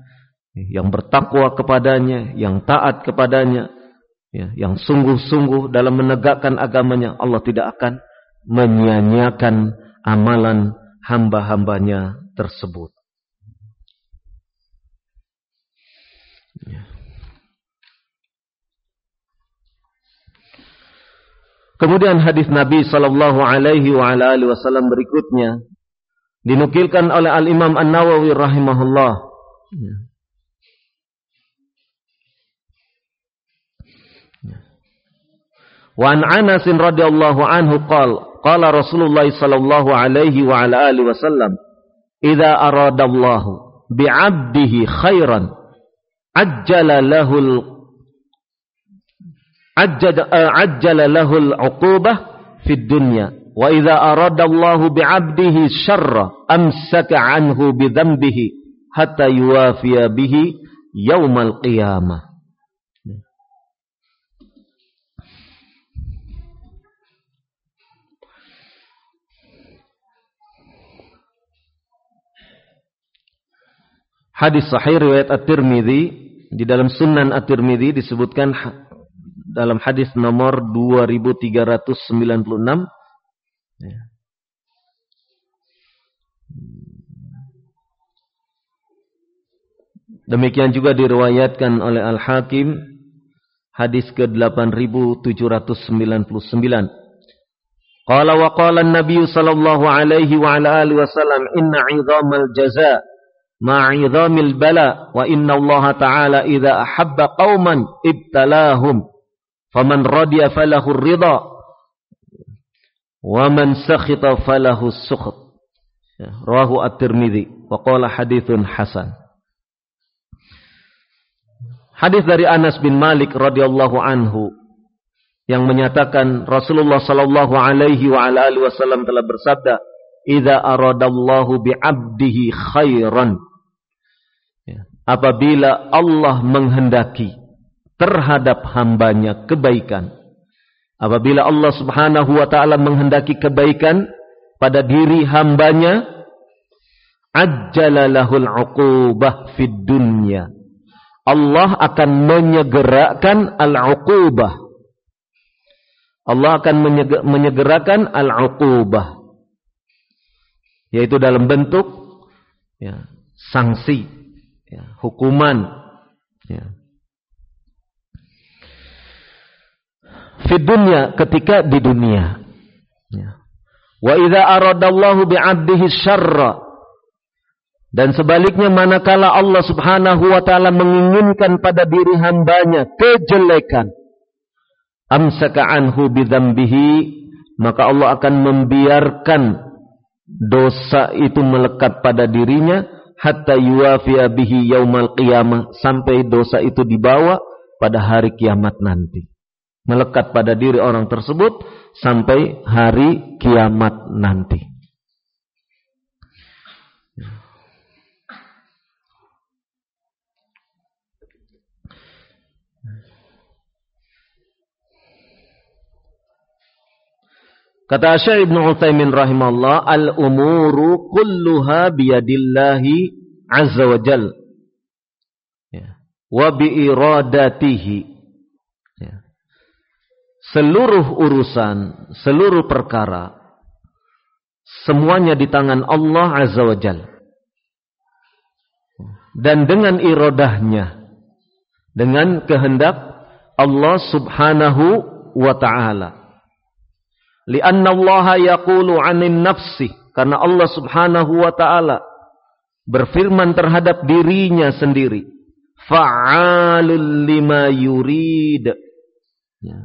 yang bertakwa kepadanya, yang taat kepadanya, ya, yang sungguh-sungguh dalam menegakkan agamanya. Allah tidak akan menyia-nyiakan amalan hamba-hambanya tersebut. Ya. Kemudian hadis Nabi sallallahu alaihi wasallam berikutnya dinukilkan oleh Al Imam An Nawawi rahimahullah. Ya. Wa an Anas radhiyallahu anhu qala qala Rasulullah sallallahu alaihi wa ala alihi wasallam idza aradallahu bi'abdihi khairan ajjala lahul ajjala lahul uqubah fid dunya wa idza arada Allah bi'abdihi syarra amsaka anhu bi dhanbihi hatta yuwafiya bihi yaumal qiyamah Hadis sahih riwayat At-Tirmidzi di dalam Sunan At-Tirmidzi disebutkan dalam hadis nomor 2396 ya. Demikian juga diriwayatkan oleh Al-Hakim hadis ke-8799. Qala wa qala an-nabiy sallallahu alaihi wa ala alihi wasallam inna 'idhamal jazaa ma 'idhamil bala wa inna Allah ta'ala idza ahabba qauman ibtalahum faman radiya falahu ar-ridha wa man sakhita falahu as-sukht. Ya, rawahu at-Tirmidzi wa qala hasan. Hadis dari Anas bin Malik radhiyallahu anhu yang menyatakan Rasulullah sallallahu alaihi wasallam telah bersabda, "Idza aradallahu bi 'abdihi khairan." Ya. Apabila Allah menghendaki terhadap hambanya kebaikan. Apabila Allah subhanahu wa ta'ala menghendaki kebaikan pada diri hambanya, ajjalalahul uqubah fid dunya Allah akan menyegerakan al-uqubah. Allah akan menyegerakan al-uqubah. Yaitu dalam bentuk ya, sanksi, ya, hukuman. Ya. Fid dunya ketika di dunia. Ya. Wa idza aradallahu bi'abdihi syarra dan sebaliknya manakala Allah subhanahu wa ta'ala menginginkan pada diri hambanya kejelekan. Amsaka anhu bidhambihi. Maka Allah akan membiarkan dosa itu melekat pada dirinya. Hatta yuwafiya bihi yaumal qiyamah. Sampai dosa itu dibawa pada hari kiamat nanti. Melekat pada diri orang tersebut sampai hari kiamat nanti. Kata Syekh Ibn Uthaymin rahimahullah, al-umuru kulluha biyadillahi azza wa jal. Ya. Wa biiradatihi. Ya. Seluruh urusan, seluruh perkara, semuanya di tangan Allah azza wa jal. Dan dengan irodahnya, dengan kehendak Allah subhanahu wa ta'ala. Lianna Allah yaqulu 'anin nafsi karena Allah Subhanahu wa taala berfirman terhadap dirinya sendiri. Fa'alul lima yurid. Ya.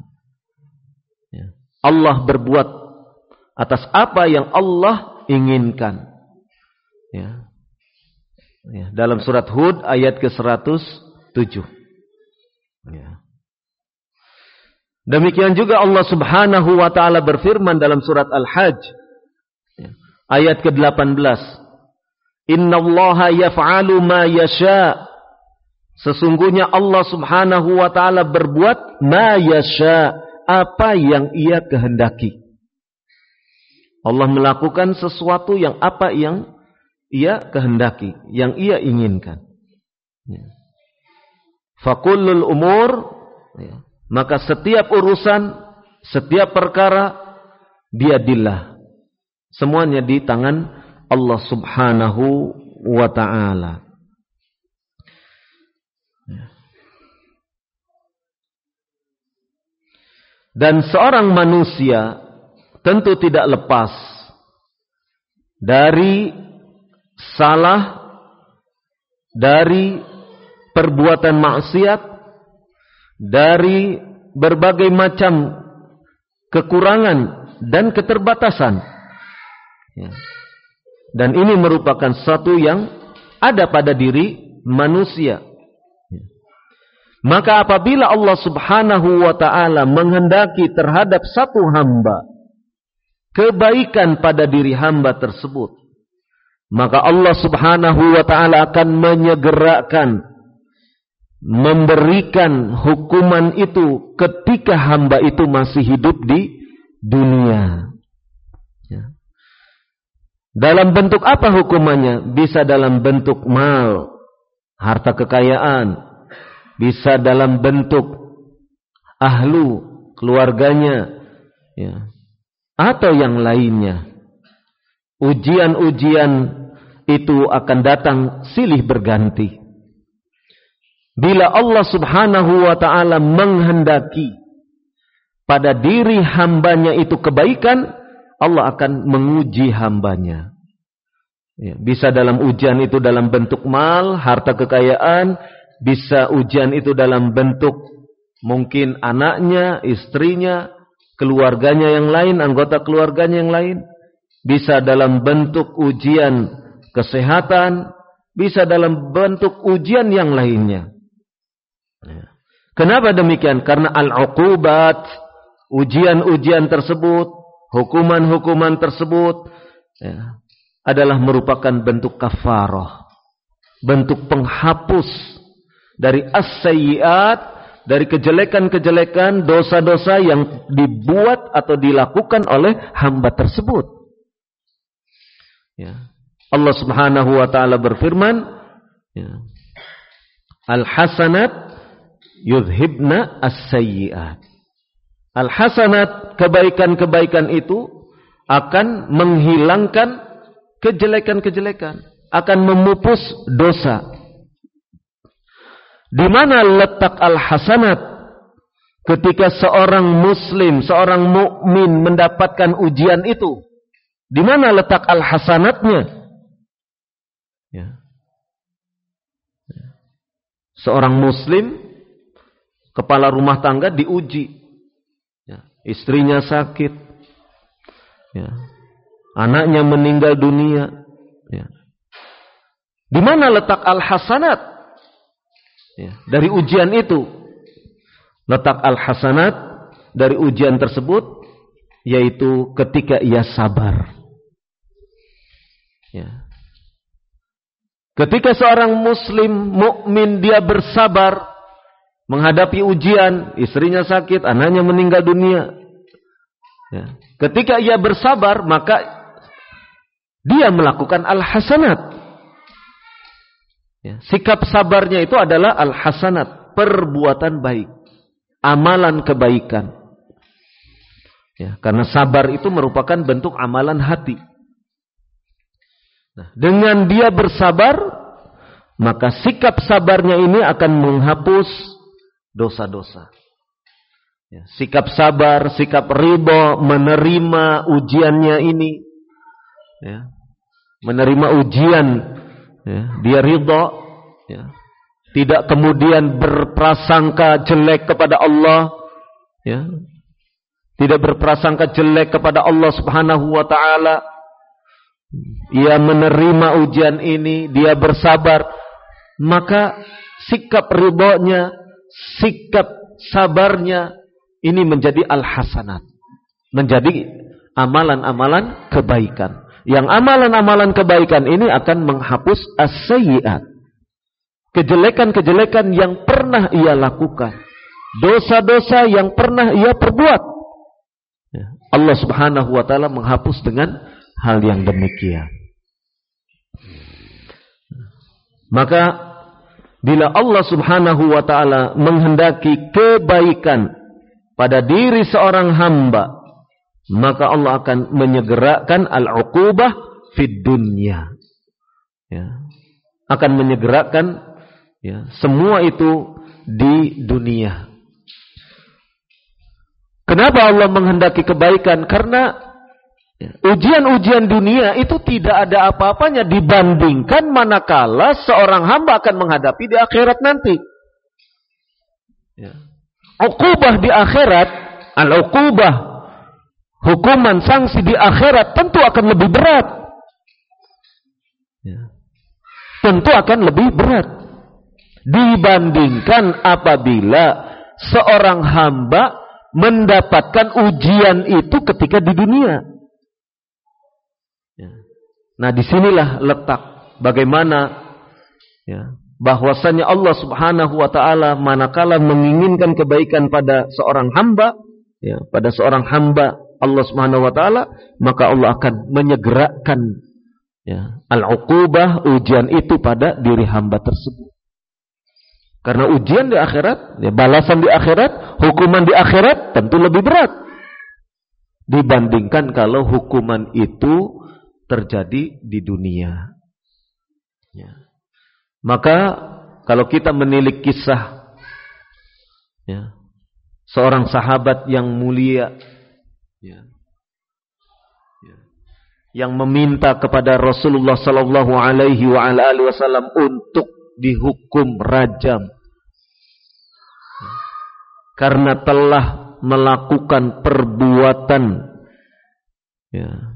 Ya. Allah berbuat atas apa yang Allah inginkan. Ya. Ya. Dalam surat Hud ayat ke-107. Ya. Demikian juga Allah Subhanahu wa taala berfirman dalam surat Al-Hajj ayat ke-18. Innallaha yaf'alu ma yasha. Sesungguhnya Allah Subhanahu wa taala berbuat ma yasha, apa yang Ia kehendaki. Allah melakukan sesuatu yang apa yang Ia kehendaki, yang Ia inginkan. Ya. Fakullul umur ya. Maka setiap urusan, setiap perkara biadillah. Semuanya di tangan Allah Subhanahu wa taala. Dan seorang manusia tentu tidak lepas dari salah, dari perbuatan maksiat, dari berbagai macam kekurangan dan keterbatasan. Ya. Dan ini merupakan satu yang ada pada diri manusia. Ya. Maka apabila Allah subhanahu wa ta'ala menghendaki terhadap satu hamba kebaikan pada diri hamba tersebut, maka Allah subhanahu wa ta'ala akan menyegerakan memberikan hukuman itu ketika hamba itu masih hidup di dunia. Ya. Dalam bentuk apa hukumannya? Bisa dalam bentuk mal, harta kekayaan, bisa dalam bentuk ahlu, keluarganya, ya. atau yang lainnya. Ujian-ujian itu akan datang silih berganti. Bila Allah subhanahu wa ta'ala menghendaki pada diri hambanya itu kebaikan, Allah akan menguji hambanya. Ya, bisa dalam ujian itu dalam bentuk mal, harta kekayaan, bisa ujian itu dalam bentuk mungkin anaknya, istrinya, keluarganya yang lain, anggota keluarganya yang lain. Bisa dalam bentuk ujian kesehatan, bisa dalam bentuk ujian yang lainnya. Ya. Kenapa demikian? Karena al-uqubat, ujian-ujian tersebut hukuman-hukuman tersebut ya, adalah merupakan bentuk kafarah, bentuk penghapus dari as-sayyiat, dari kejelekan-kejelekan, dosa-dosa yang dibuat atau dilakukan oleh hamba tersebut. Ya. Allah Subhanahu wa taala berfirman, ya, Al-hasanat yudhibna as-sayyiat. Al-hasanat, kebaikan-kebaikan itu akan menghilangkan kejelekan-kejelekan, akan memupus dosa. Di mana letak al-hasanat? Ketika seorang muslim, seorang mukmin mendapatkan ujian itu, di mana letak al-hasanatnya? Ya. Seorang muslim, kepala rumah tangga diuji istrinya sakit, ya. anaknya meninggal dunia. Ya. Di mana letak al-hasanat? Ya. Dari ujian itu, letak al-hasanat dari ujian tersebut, yaitu ketika ia sabar. Ya. Ketika seorang muslim mukmin dia bersabar menghadapi ujian, istrinya sakit, anaknya meninggal dunia. Ya. Ketika ia bersabar, maka dia melakukan al-hasanat. Ya. Sikap sabarnya itu adalah al-hasanat, perbuatan baik, amalan kebaikan. Ya, karena sabar itu merupakan bentuk amalan hati. Nah, dengan dia bersabar, maka sikap sabarnya ini akan menghapus dosa-dosa. Ya, sikap sabar, sikap ridho, menerima ujiannya ini. Ya, menerima ujian, ya, dia ridho. Ya, tidak kemudian berprasangka jelek kepada Allah. Ya, tidak berprasangka jelek kepada Allah subhanahu wa ta'ala. Ia menerima ujian ini, dia bersabar. Maka sikap ridhonya sikap sabarnya ini menjadi al-hasanat. Menjadi amalan-amalan kebaikan. Yang amalan-amalan kebaikan ini akan menghapus as-sayyi'at. Kejelekan-kejelekan yang pernah ia lakukan. Dosa-dosa yang pernah ia perbuat. Ya, Allah subhanahu wa ta'ala menghapus dengan hal yang demikian. Maka Bila Allah subhanahu wa ta'ala menghendaki kebaikan pada diri seorang hamba, maka Allah akan menyegerakan al-uqubah fid dunya. Ya. Akan menyegerakan ya, semua itu di dunia. Kenapa Allah menghendaki kebaikan? Karena Ujian-ujian dunia itu tidak ada apa-apanya dibandingkan manakala seorang hamba akan menghadapi di akhirat nanti. Ya. Ukubah di akhirat, al-ukubah, hukuman sanksi di akhirat tentu akan lebih berat. Ya. Tentu akan lebih berat. Dibandingkan apabila seorang hamba mendapatkan ujian itu ketika di dunia. Nah di sinilah letak bagaimana ya, bahwasanya Allah Subhanahu Wa Taala manakala menginginkan kebaikan pada seorang hamba, ya, pada seorang hamba Allah Subhanahu Wa Taala, maka Allah akan menyegerakan ya, al-uqubah ujian itu pada diri hamba tersebut. Karena ujian di akhirat, ya, balasan di akhirat, hukuman di akhirat tentu lebih berat dibandingkan kalau hukuman itu terjadi di dunia. Ya. Maka kalau kita menilik kisah ya, seorang sahabat yang mulia ya, Ya. Yang meminta kepada Rasulullah sallallahu alaihi wasallam untuk dihukum rajam. Karena telah melakukan perbuatan ya,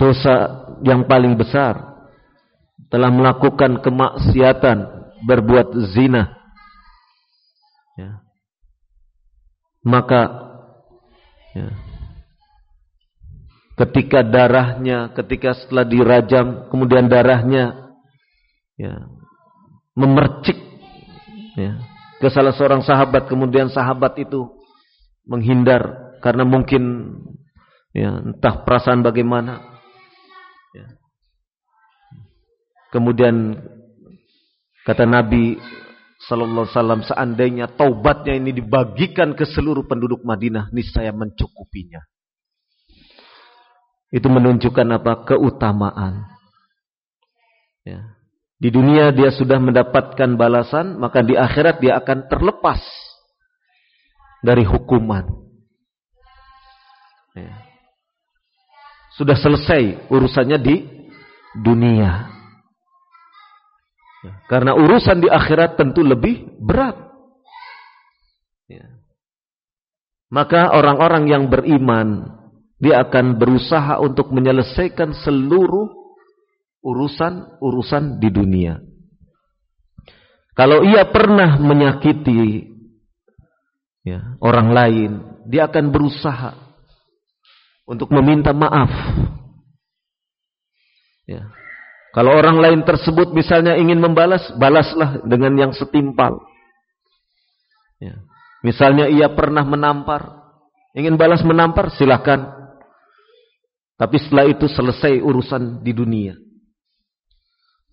dosa yang paling besar. Telah melakukan kemaksiatan, berbuat zina. Ya. Maka ya, ketika darahnya, ketika setelah dirajam, kemudian darahnya ya, memercik ya, ke salah seorang sahabat, kemudian sahabat itu menghindar karena mungkin ya, entah perasaan bagaimana. Kemudian kata Nabi Sallallahu Alaihi Wasallam seandainya taubatnya ini dibagikan ke seluruh penduduk Madinah, niscaya mencukupinya. Itu menunjukkan apa? Keutamaan. Ya. Di dunia dia sudah mendapatkan balasan, maka di akhirat dia akan terlepas dari hukuman. Ya. Sudah selesai urusannya di dunia. Ya. Karena urusan di akhirat tentu lebih berat. Ya. Maka orang-orang yang beriman, dia akan berusaha untuk menyelesaikan seluruh urusan-urusan di dunia. Kalau ia pernah menyakiti ya, orang lain, dia akan berusaha untuk meminta maaf. Ya, kalau orang lain tersebut misalnya ingin membalas, balaslah dengan yang setimpal. Ya. Misalnya ia pernah menampar, ingin balas menampar, silakan. Tapi setelah itu selesai urusan di dunia.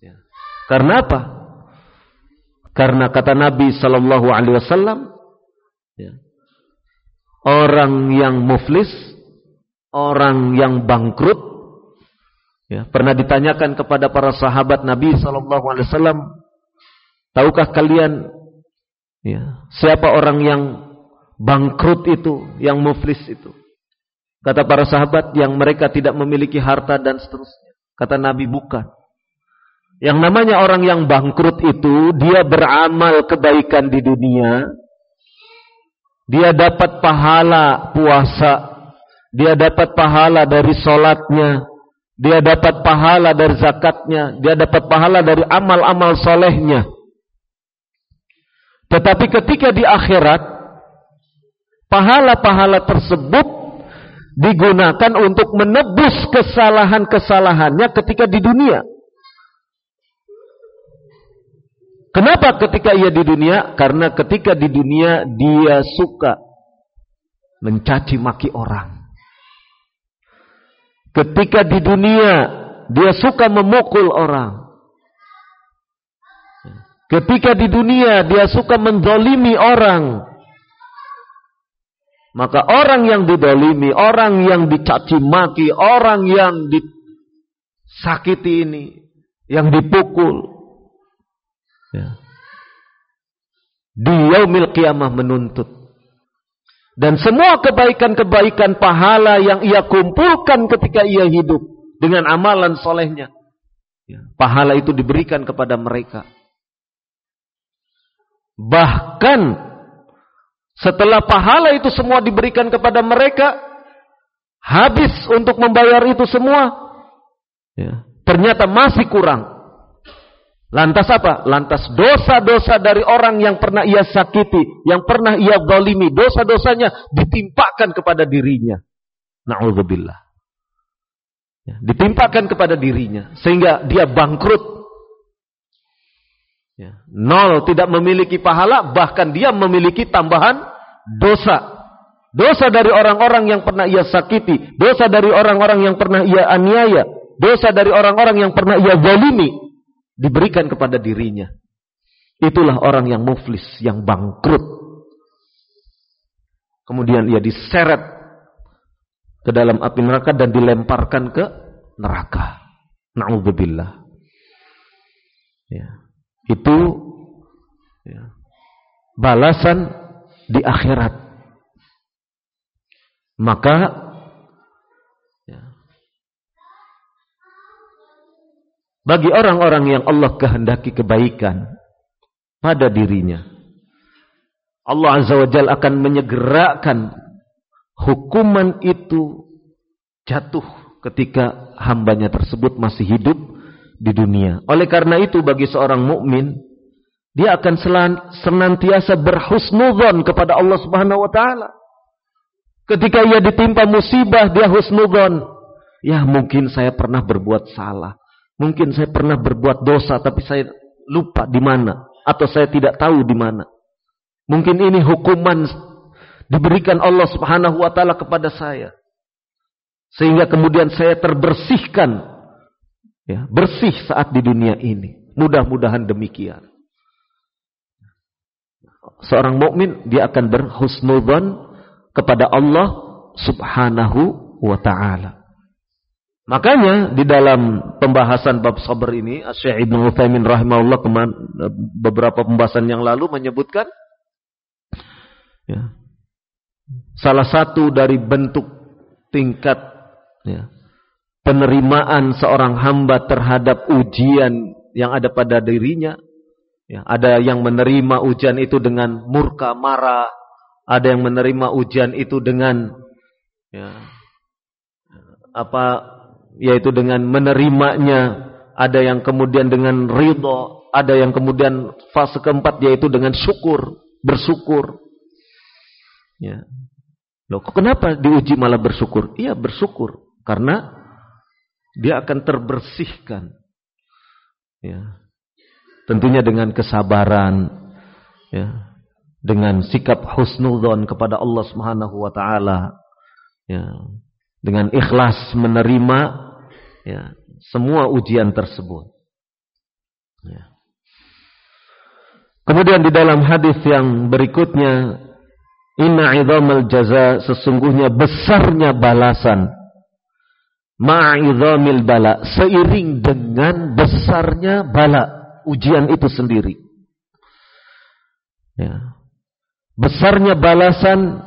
Ya. Karena apa? Karena kata Nabi Sallallahu Alaihi Wasallam, ya, orang yang muflis, orang yang bangkrut, Ya, pernah ditanyakan kepada para sahabat Nabi sallallahu alaihi wasallam, tahukah kalian ya, siapa orang yang bangkrut itu, yang muflis itu? Kata para sahabat yang mereka tidak memiliki harta dan seterusnya. Kata Nabi bukan. Yang namanya orang yang bangkrut itu dia beramal kebaikan di dunia. Dia dapat pahala puasa, dia dapat pahala dari solatnya, dia dapat pahala dari zakatnya. Dia dapat pahala dari amal-amal solehnya. Tetapi ketika di akhirat, pahala-pahala tersebut digunakan untuk menebus kesalahan-kesalahannya ketika di dunia. Kenapa ketika ia di dunia? Karena ketika di dunia dia suka mencaci maki orang. Ketika di dunia dia suka memukul orang. Ketika di dunia dia suka mendolimi orang. Maka orang yang didolimi, orang yang dicaci maki, orang yang disakiti ini, yang dipukul. Ya. Di yaumil qiyamah menuntut dan semua kebaikan-kebaikan pahala yang ia kumpulkan ketika ia hidup dengan amalan solehnya. Ya, pahala itu diberikan kepada mereka. Bahkan setelah pahala itu semua diberikan kepada mereka, habis untuk membayar itu semua, ya, ternyata masih kurang. Lantas apa? Lantas dosa-dosa dari orang yang pernah ia sakiti, yang pernah ia zalimi, dosa-dosanya ditimpakan kepada dirinya. Na'udzubillah. Ya, ditimpakan kepada dirinya sehingga dia bangkrut. Ya, nol tidak memiliki pahala, bahkan dia memiliki tambahan dosa. Dosa dari orang-orang yang pernah ia sakiti, dosa dari orang-orang yang pernah ia aniaya, dosa dari orang-orang yang pernah ia zalimi, diberikan kepada dirinya. Itulah orang yang muflis, yang bangkrut. Kemudian ia diseret ke dalam api neraka dan dilemparkan ke neraka. Na'udzubillah. Ya. Itu ya, balasan di akhirat. Maka bagi orang-orang yang Allah kehendaki kebaikan pada dirinya. Allah Azza wa Jalla akan menyegerakan hukuman itu jatuh ketika hambanya tersebut masih hidup di dunia. Oleh karena itu bagi seorang mukmin dia akan senantiasa berhusnudzon kepada Allah Subhanahu wa taala. Ketika ia ditimpa musibah dia husnudzon. Ya mungkin saya pernah berbuat salah. Mungkin saya pernah berbuat dosa tapi saya lupa di mana atau saya tidak tahu di mana. Mungkin ini hukuman diberikan Allah Subhanahu wa taala kepada saya. Sehingga kemudian saya terbersihkan ya, bersih saat di dunia ini. Mudah-mudahan demikian. Seorang mukmin dia akan berhusnudzon kepada Allah Subhanahu wa taala. Makanya di dalam pembahasan bab sabar ini Syekh Ibnu Utsaimin rahimahullah beberapa pembahasan yang lalu menyebutkan Ya. Salah satu dari bentuk tingkat ya, penerimaan seorang hamba terhadap ujian yang ada pada dirinya. Ya, ada yang menerima ujian itu dengan murka, marah. Ada yang menerima ujian itu dengan ya, apa yaitu dengan menerimanya. Ada yang kemudian dengan ridho, ada yang kemudian fase keempat yaitu dengan syukur, bersyukur. Ya. Loh, kenapa diuji malah bersyukur? Iya, bersyukur karena dia akan terbersihkan. Ya. Tentunya dengan kesabaran, ya. Dengan sikap husnudzon kepada Allah Subhanahu wa taala. Ya. Dengan ikhlas menerima ya, semua ujian tersebut. Ya. Kemudian di dalam hadis yang berikutnya Inna idhamal jaza sesungguhnya besarnya balasan. Ma'idhamil bala. Seiring dengan besarnya bala. Ujian itu sendiri. Ya. Besarnya balasan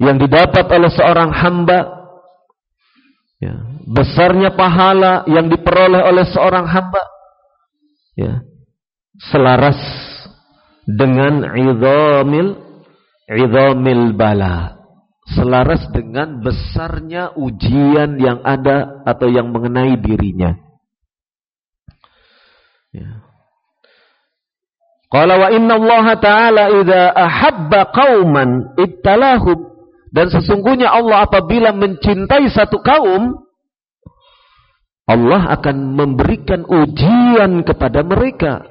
yang didapat oleh seorang hamba. Ya. Besarnya pahala yang diperoleh oleh seorang hamba. Ya. Selaras dengan idhamil idhamil bala selaras dengan besarnya ujian yang ada atau yang mengenai dirinya. Ya. Qala wa inna Allah Ta'ala idza ahabba qauman ibtalahum dan sesungguhnya Allah apabila mencintai satu kaum Allah akan memberikan ujian kepada mereka.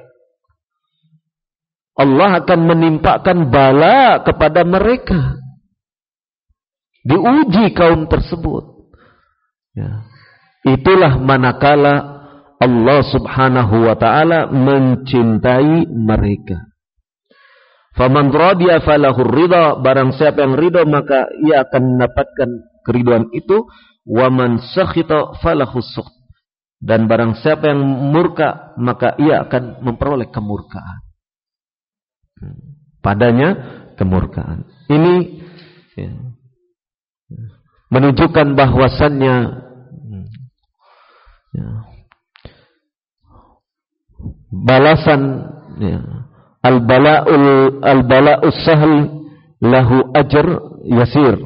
Allah akan menimpakan bala kepada mereka. Diuji kaum tersebut. Ya. Itulah manakala Allah subhanahu wa ta'ala mencintai mereka. Faman radiya falahur ridha. Barang siapa yang ridha maka ia akan mendapatkan keriduan itu. Waman sakhita falahus sukht. Dan barang siapa yang murka maka ia akan memperoleh kemurkaan padanya kemurkaan. Ini ya, menunjukkan bahwasannya ya, balasan ya, al-bala'ul al-bala'us sahl lahu ajr yasir.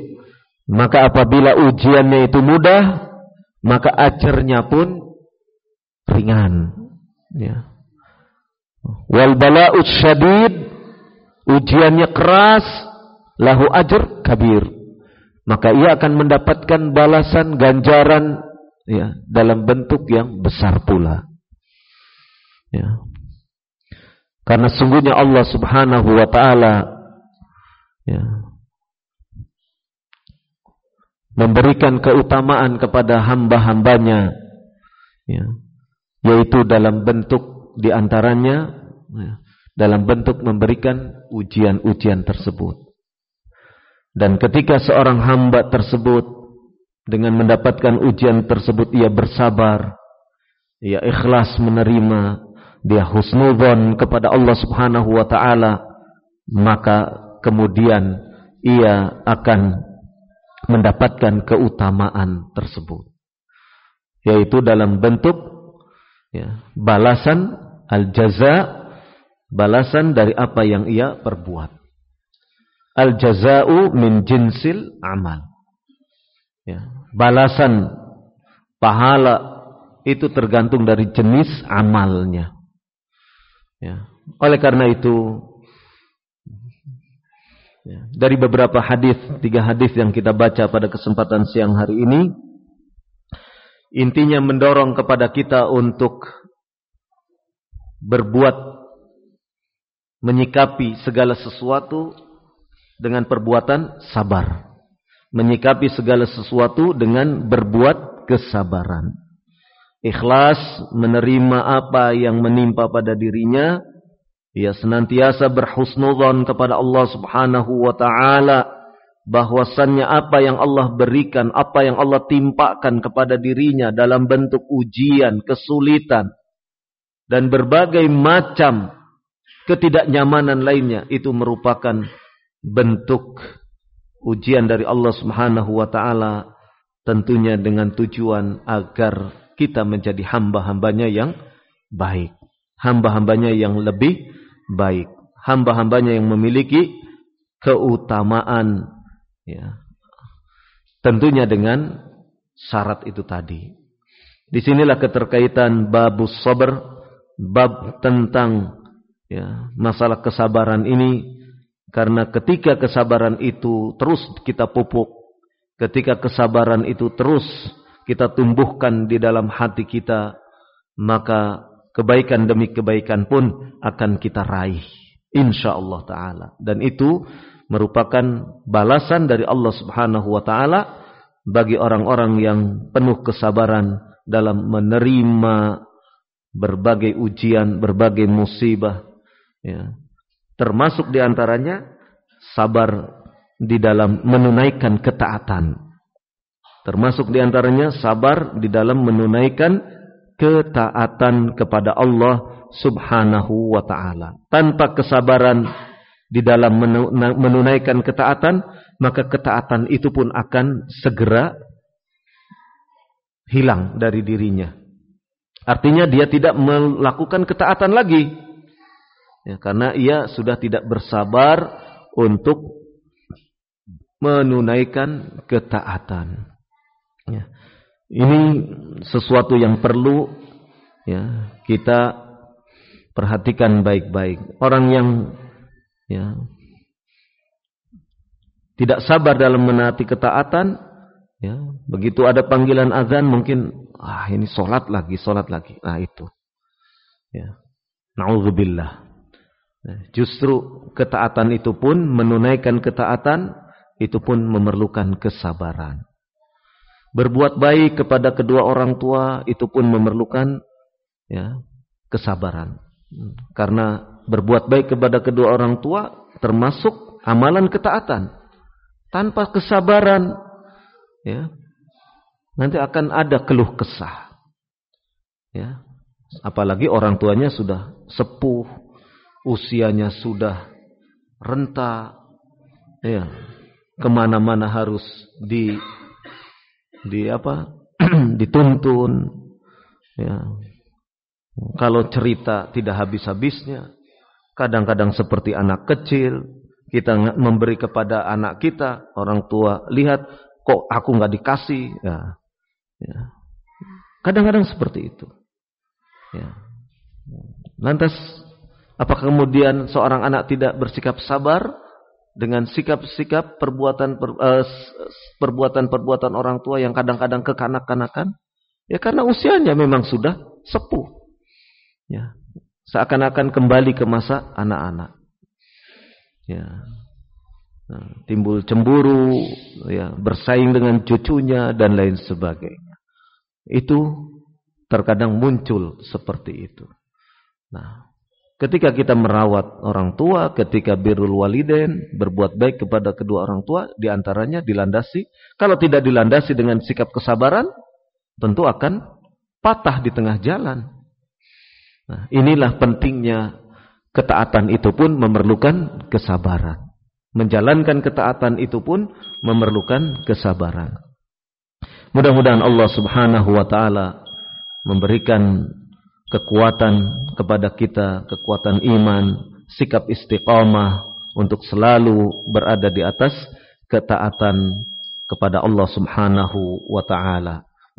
Maka apabila ujiannya itu mudah, maka ajarnya pun ringan. Ya. Wal bala'us syadid ujiannya keras, lahu ajr kabir. Maka ia akan mendapatkan balasan ganjaran ya, dalam bentuk yang besar pula. Ya. Karena sungguhnya Allah Subhanahu wa taala ya, memberikan keutamaan kepada hamba-hambanya ya, yaitu dalam bentuk di antaranya ya, dalam bentuk memberikan ujian-ujian tersebut. Dan ketika seorang hamba tersebut dengan mendapatkan ujian tersebut ia bersabar, ia ikhlas menerima, dia husnudzon kepada Allah Subhanahu wa taala, maka kemudian ia akan mendapatkan keutamaan tersebut. Yaitu dalam bentuk Ya, balasan al-jaza balasan dari apa yang ia perbuat. Al-jaza'u min jinsil amal. Ya, balasan pahala itu tergantung dari jenis amalnya. Ya. Oleh karena itu ya, dari beberapa hadis, tiga hadis yang kita baca pada kesempatan siang hari ini, intinya mendorong kepada kita untuk berbuat menyikapi segala sesuatu dengan perbuatan sabar. Menyikapi segala sesuatu dengan berbuat kesabaran. Ikhlas menerima apa yang menimpa pada dirinya. Ia senantiasa berhusnudzon kepada Allah subhanahu wa ta'ala. Bahwasannya apa yang Allah berikan, apa yang Allah timpakan kepada dirinya dalam bentuk ujian, kesulitan. Dan berbagai macam ketidaknyamanan lainnya. Itu merupakan bentuk ujian dari Allah Subhanahu wa taala tentunya dengan tujuan agar kita menjadi hamba-hambanya yang baik, hamba-hambanya yang lebih baik, hamba-hambanya yang memiliki keutamaan ya. Tentunya dengan syarat itu tadi. Di sinilah keterkaitan babus sabar, bab tentang ya, masalah kesabaran ini karena ketika kesabaran itu terus kita pupuk, ketika kesabaran itu terus kita tumbuhkan di dalam hati kita, maka kebaikan demi kebaikan pun akan kita raih. Insya Allah Ta'ala. Dan itu merupakan balasan dari Allah Subhanahu Wa Ta'ala bagi orang-orang yang penuh kesabaran dalam menerima berbagai ujian, berbagai musibah. Ya Termasuk di antaranya sabar di dalam menunaikan ketaatan. Termasuk di antaranya sabar di dalam menunaikan ketaatan kepada Allah subhanahu wa ta'ala. Tanpa kesabaran di dalam menunaikan ketaatan, maka ketaatan itu pun akan segera hilang dari dirinya. Artinya dia tidak melakukan ketaatan lagi. Ya, karena ia sudah tidak bersabar untuk menunaikan ketaatan. Ya. Ini sesuatu yang perlu ya, kita perhatikan baik-baik. Orang yang ya, tidak sabar dalam menaati ketaatan, ya, begitu ada panggilan azan mungkin ah ini solat lagi, solat lagi. Nah itu. Ya. Nauzubillah. Nah, justru ketaatan itu pun menunaikan ketaatan itu pun memerlukan kesabaran. Berbuat baik kepada kedua orang tua itu pun memerlukan ya, kesabaran. Karena berbuat baik kepada kedua orang tua termasuk amalan ketaatan. Tanpa kesabaran ya, nanti akan ada keluh kesah. Ya, apalagi orang tuanya sudah sepuh, usianya sudah renta, ya ke mana-mana harus di di apa dituntun, ya kalau cerita tidak habis-habisnya, kadang-kadang seperti anak kecil kita memberi kepada anak kita, orang tua lihat kok aku nggak dikasih, ya, ya. kadang-kadang seperti itu, ya. Lantas Apakah kemudian seorang anak tidak bersikap sabar dengan sikap-sikap perbuatan eh, perbuatan-perbuatan orang tua yang kadang-kadang kekanak-kanakan? Ya karena usianya memang sudah sepuh. Ya, seakan-akan kembali ke masa anak-anak. Ya. Nah, timbul cemburu, ya, bersaing dengan cucunya dan lain sebagainya. Itu terkadang muncul seperti itu. Nah, Ketika kita merawat orang tua, ketika birrul waliden, berbuat baik kepada kedua orang tua, di antaranya dilandasi. Kalau tidak dilandasi dengan sikap kesabaran, tentu akan patah di tengah jalan. Nah, inilah pentingnya ketaatan itu pun memerlukan kesabaran. Menjalankan ketaatan itu pun memerlukan kesabaran. Mudah-mudahan Allah subhanahu wa ta'ala memberikan kekuatan kepada kita, kekuatan iman, sikap istiqamah untuk selalu berada di atas ketaatan kepada Allah Subhanahu wa taala.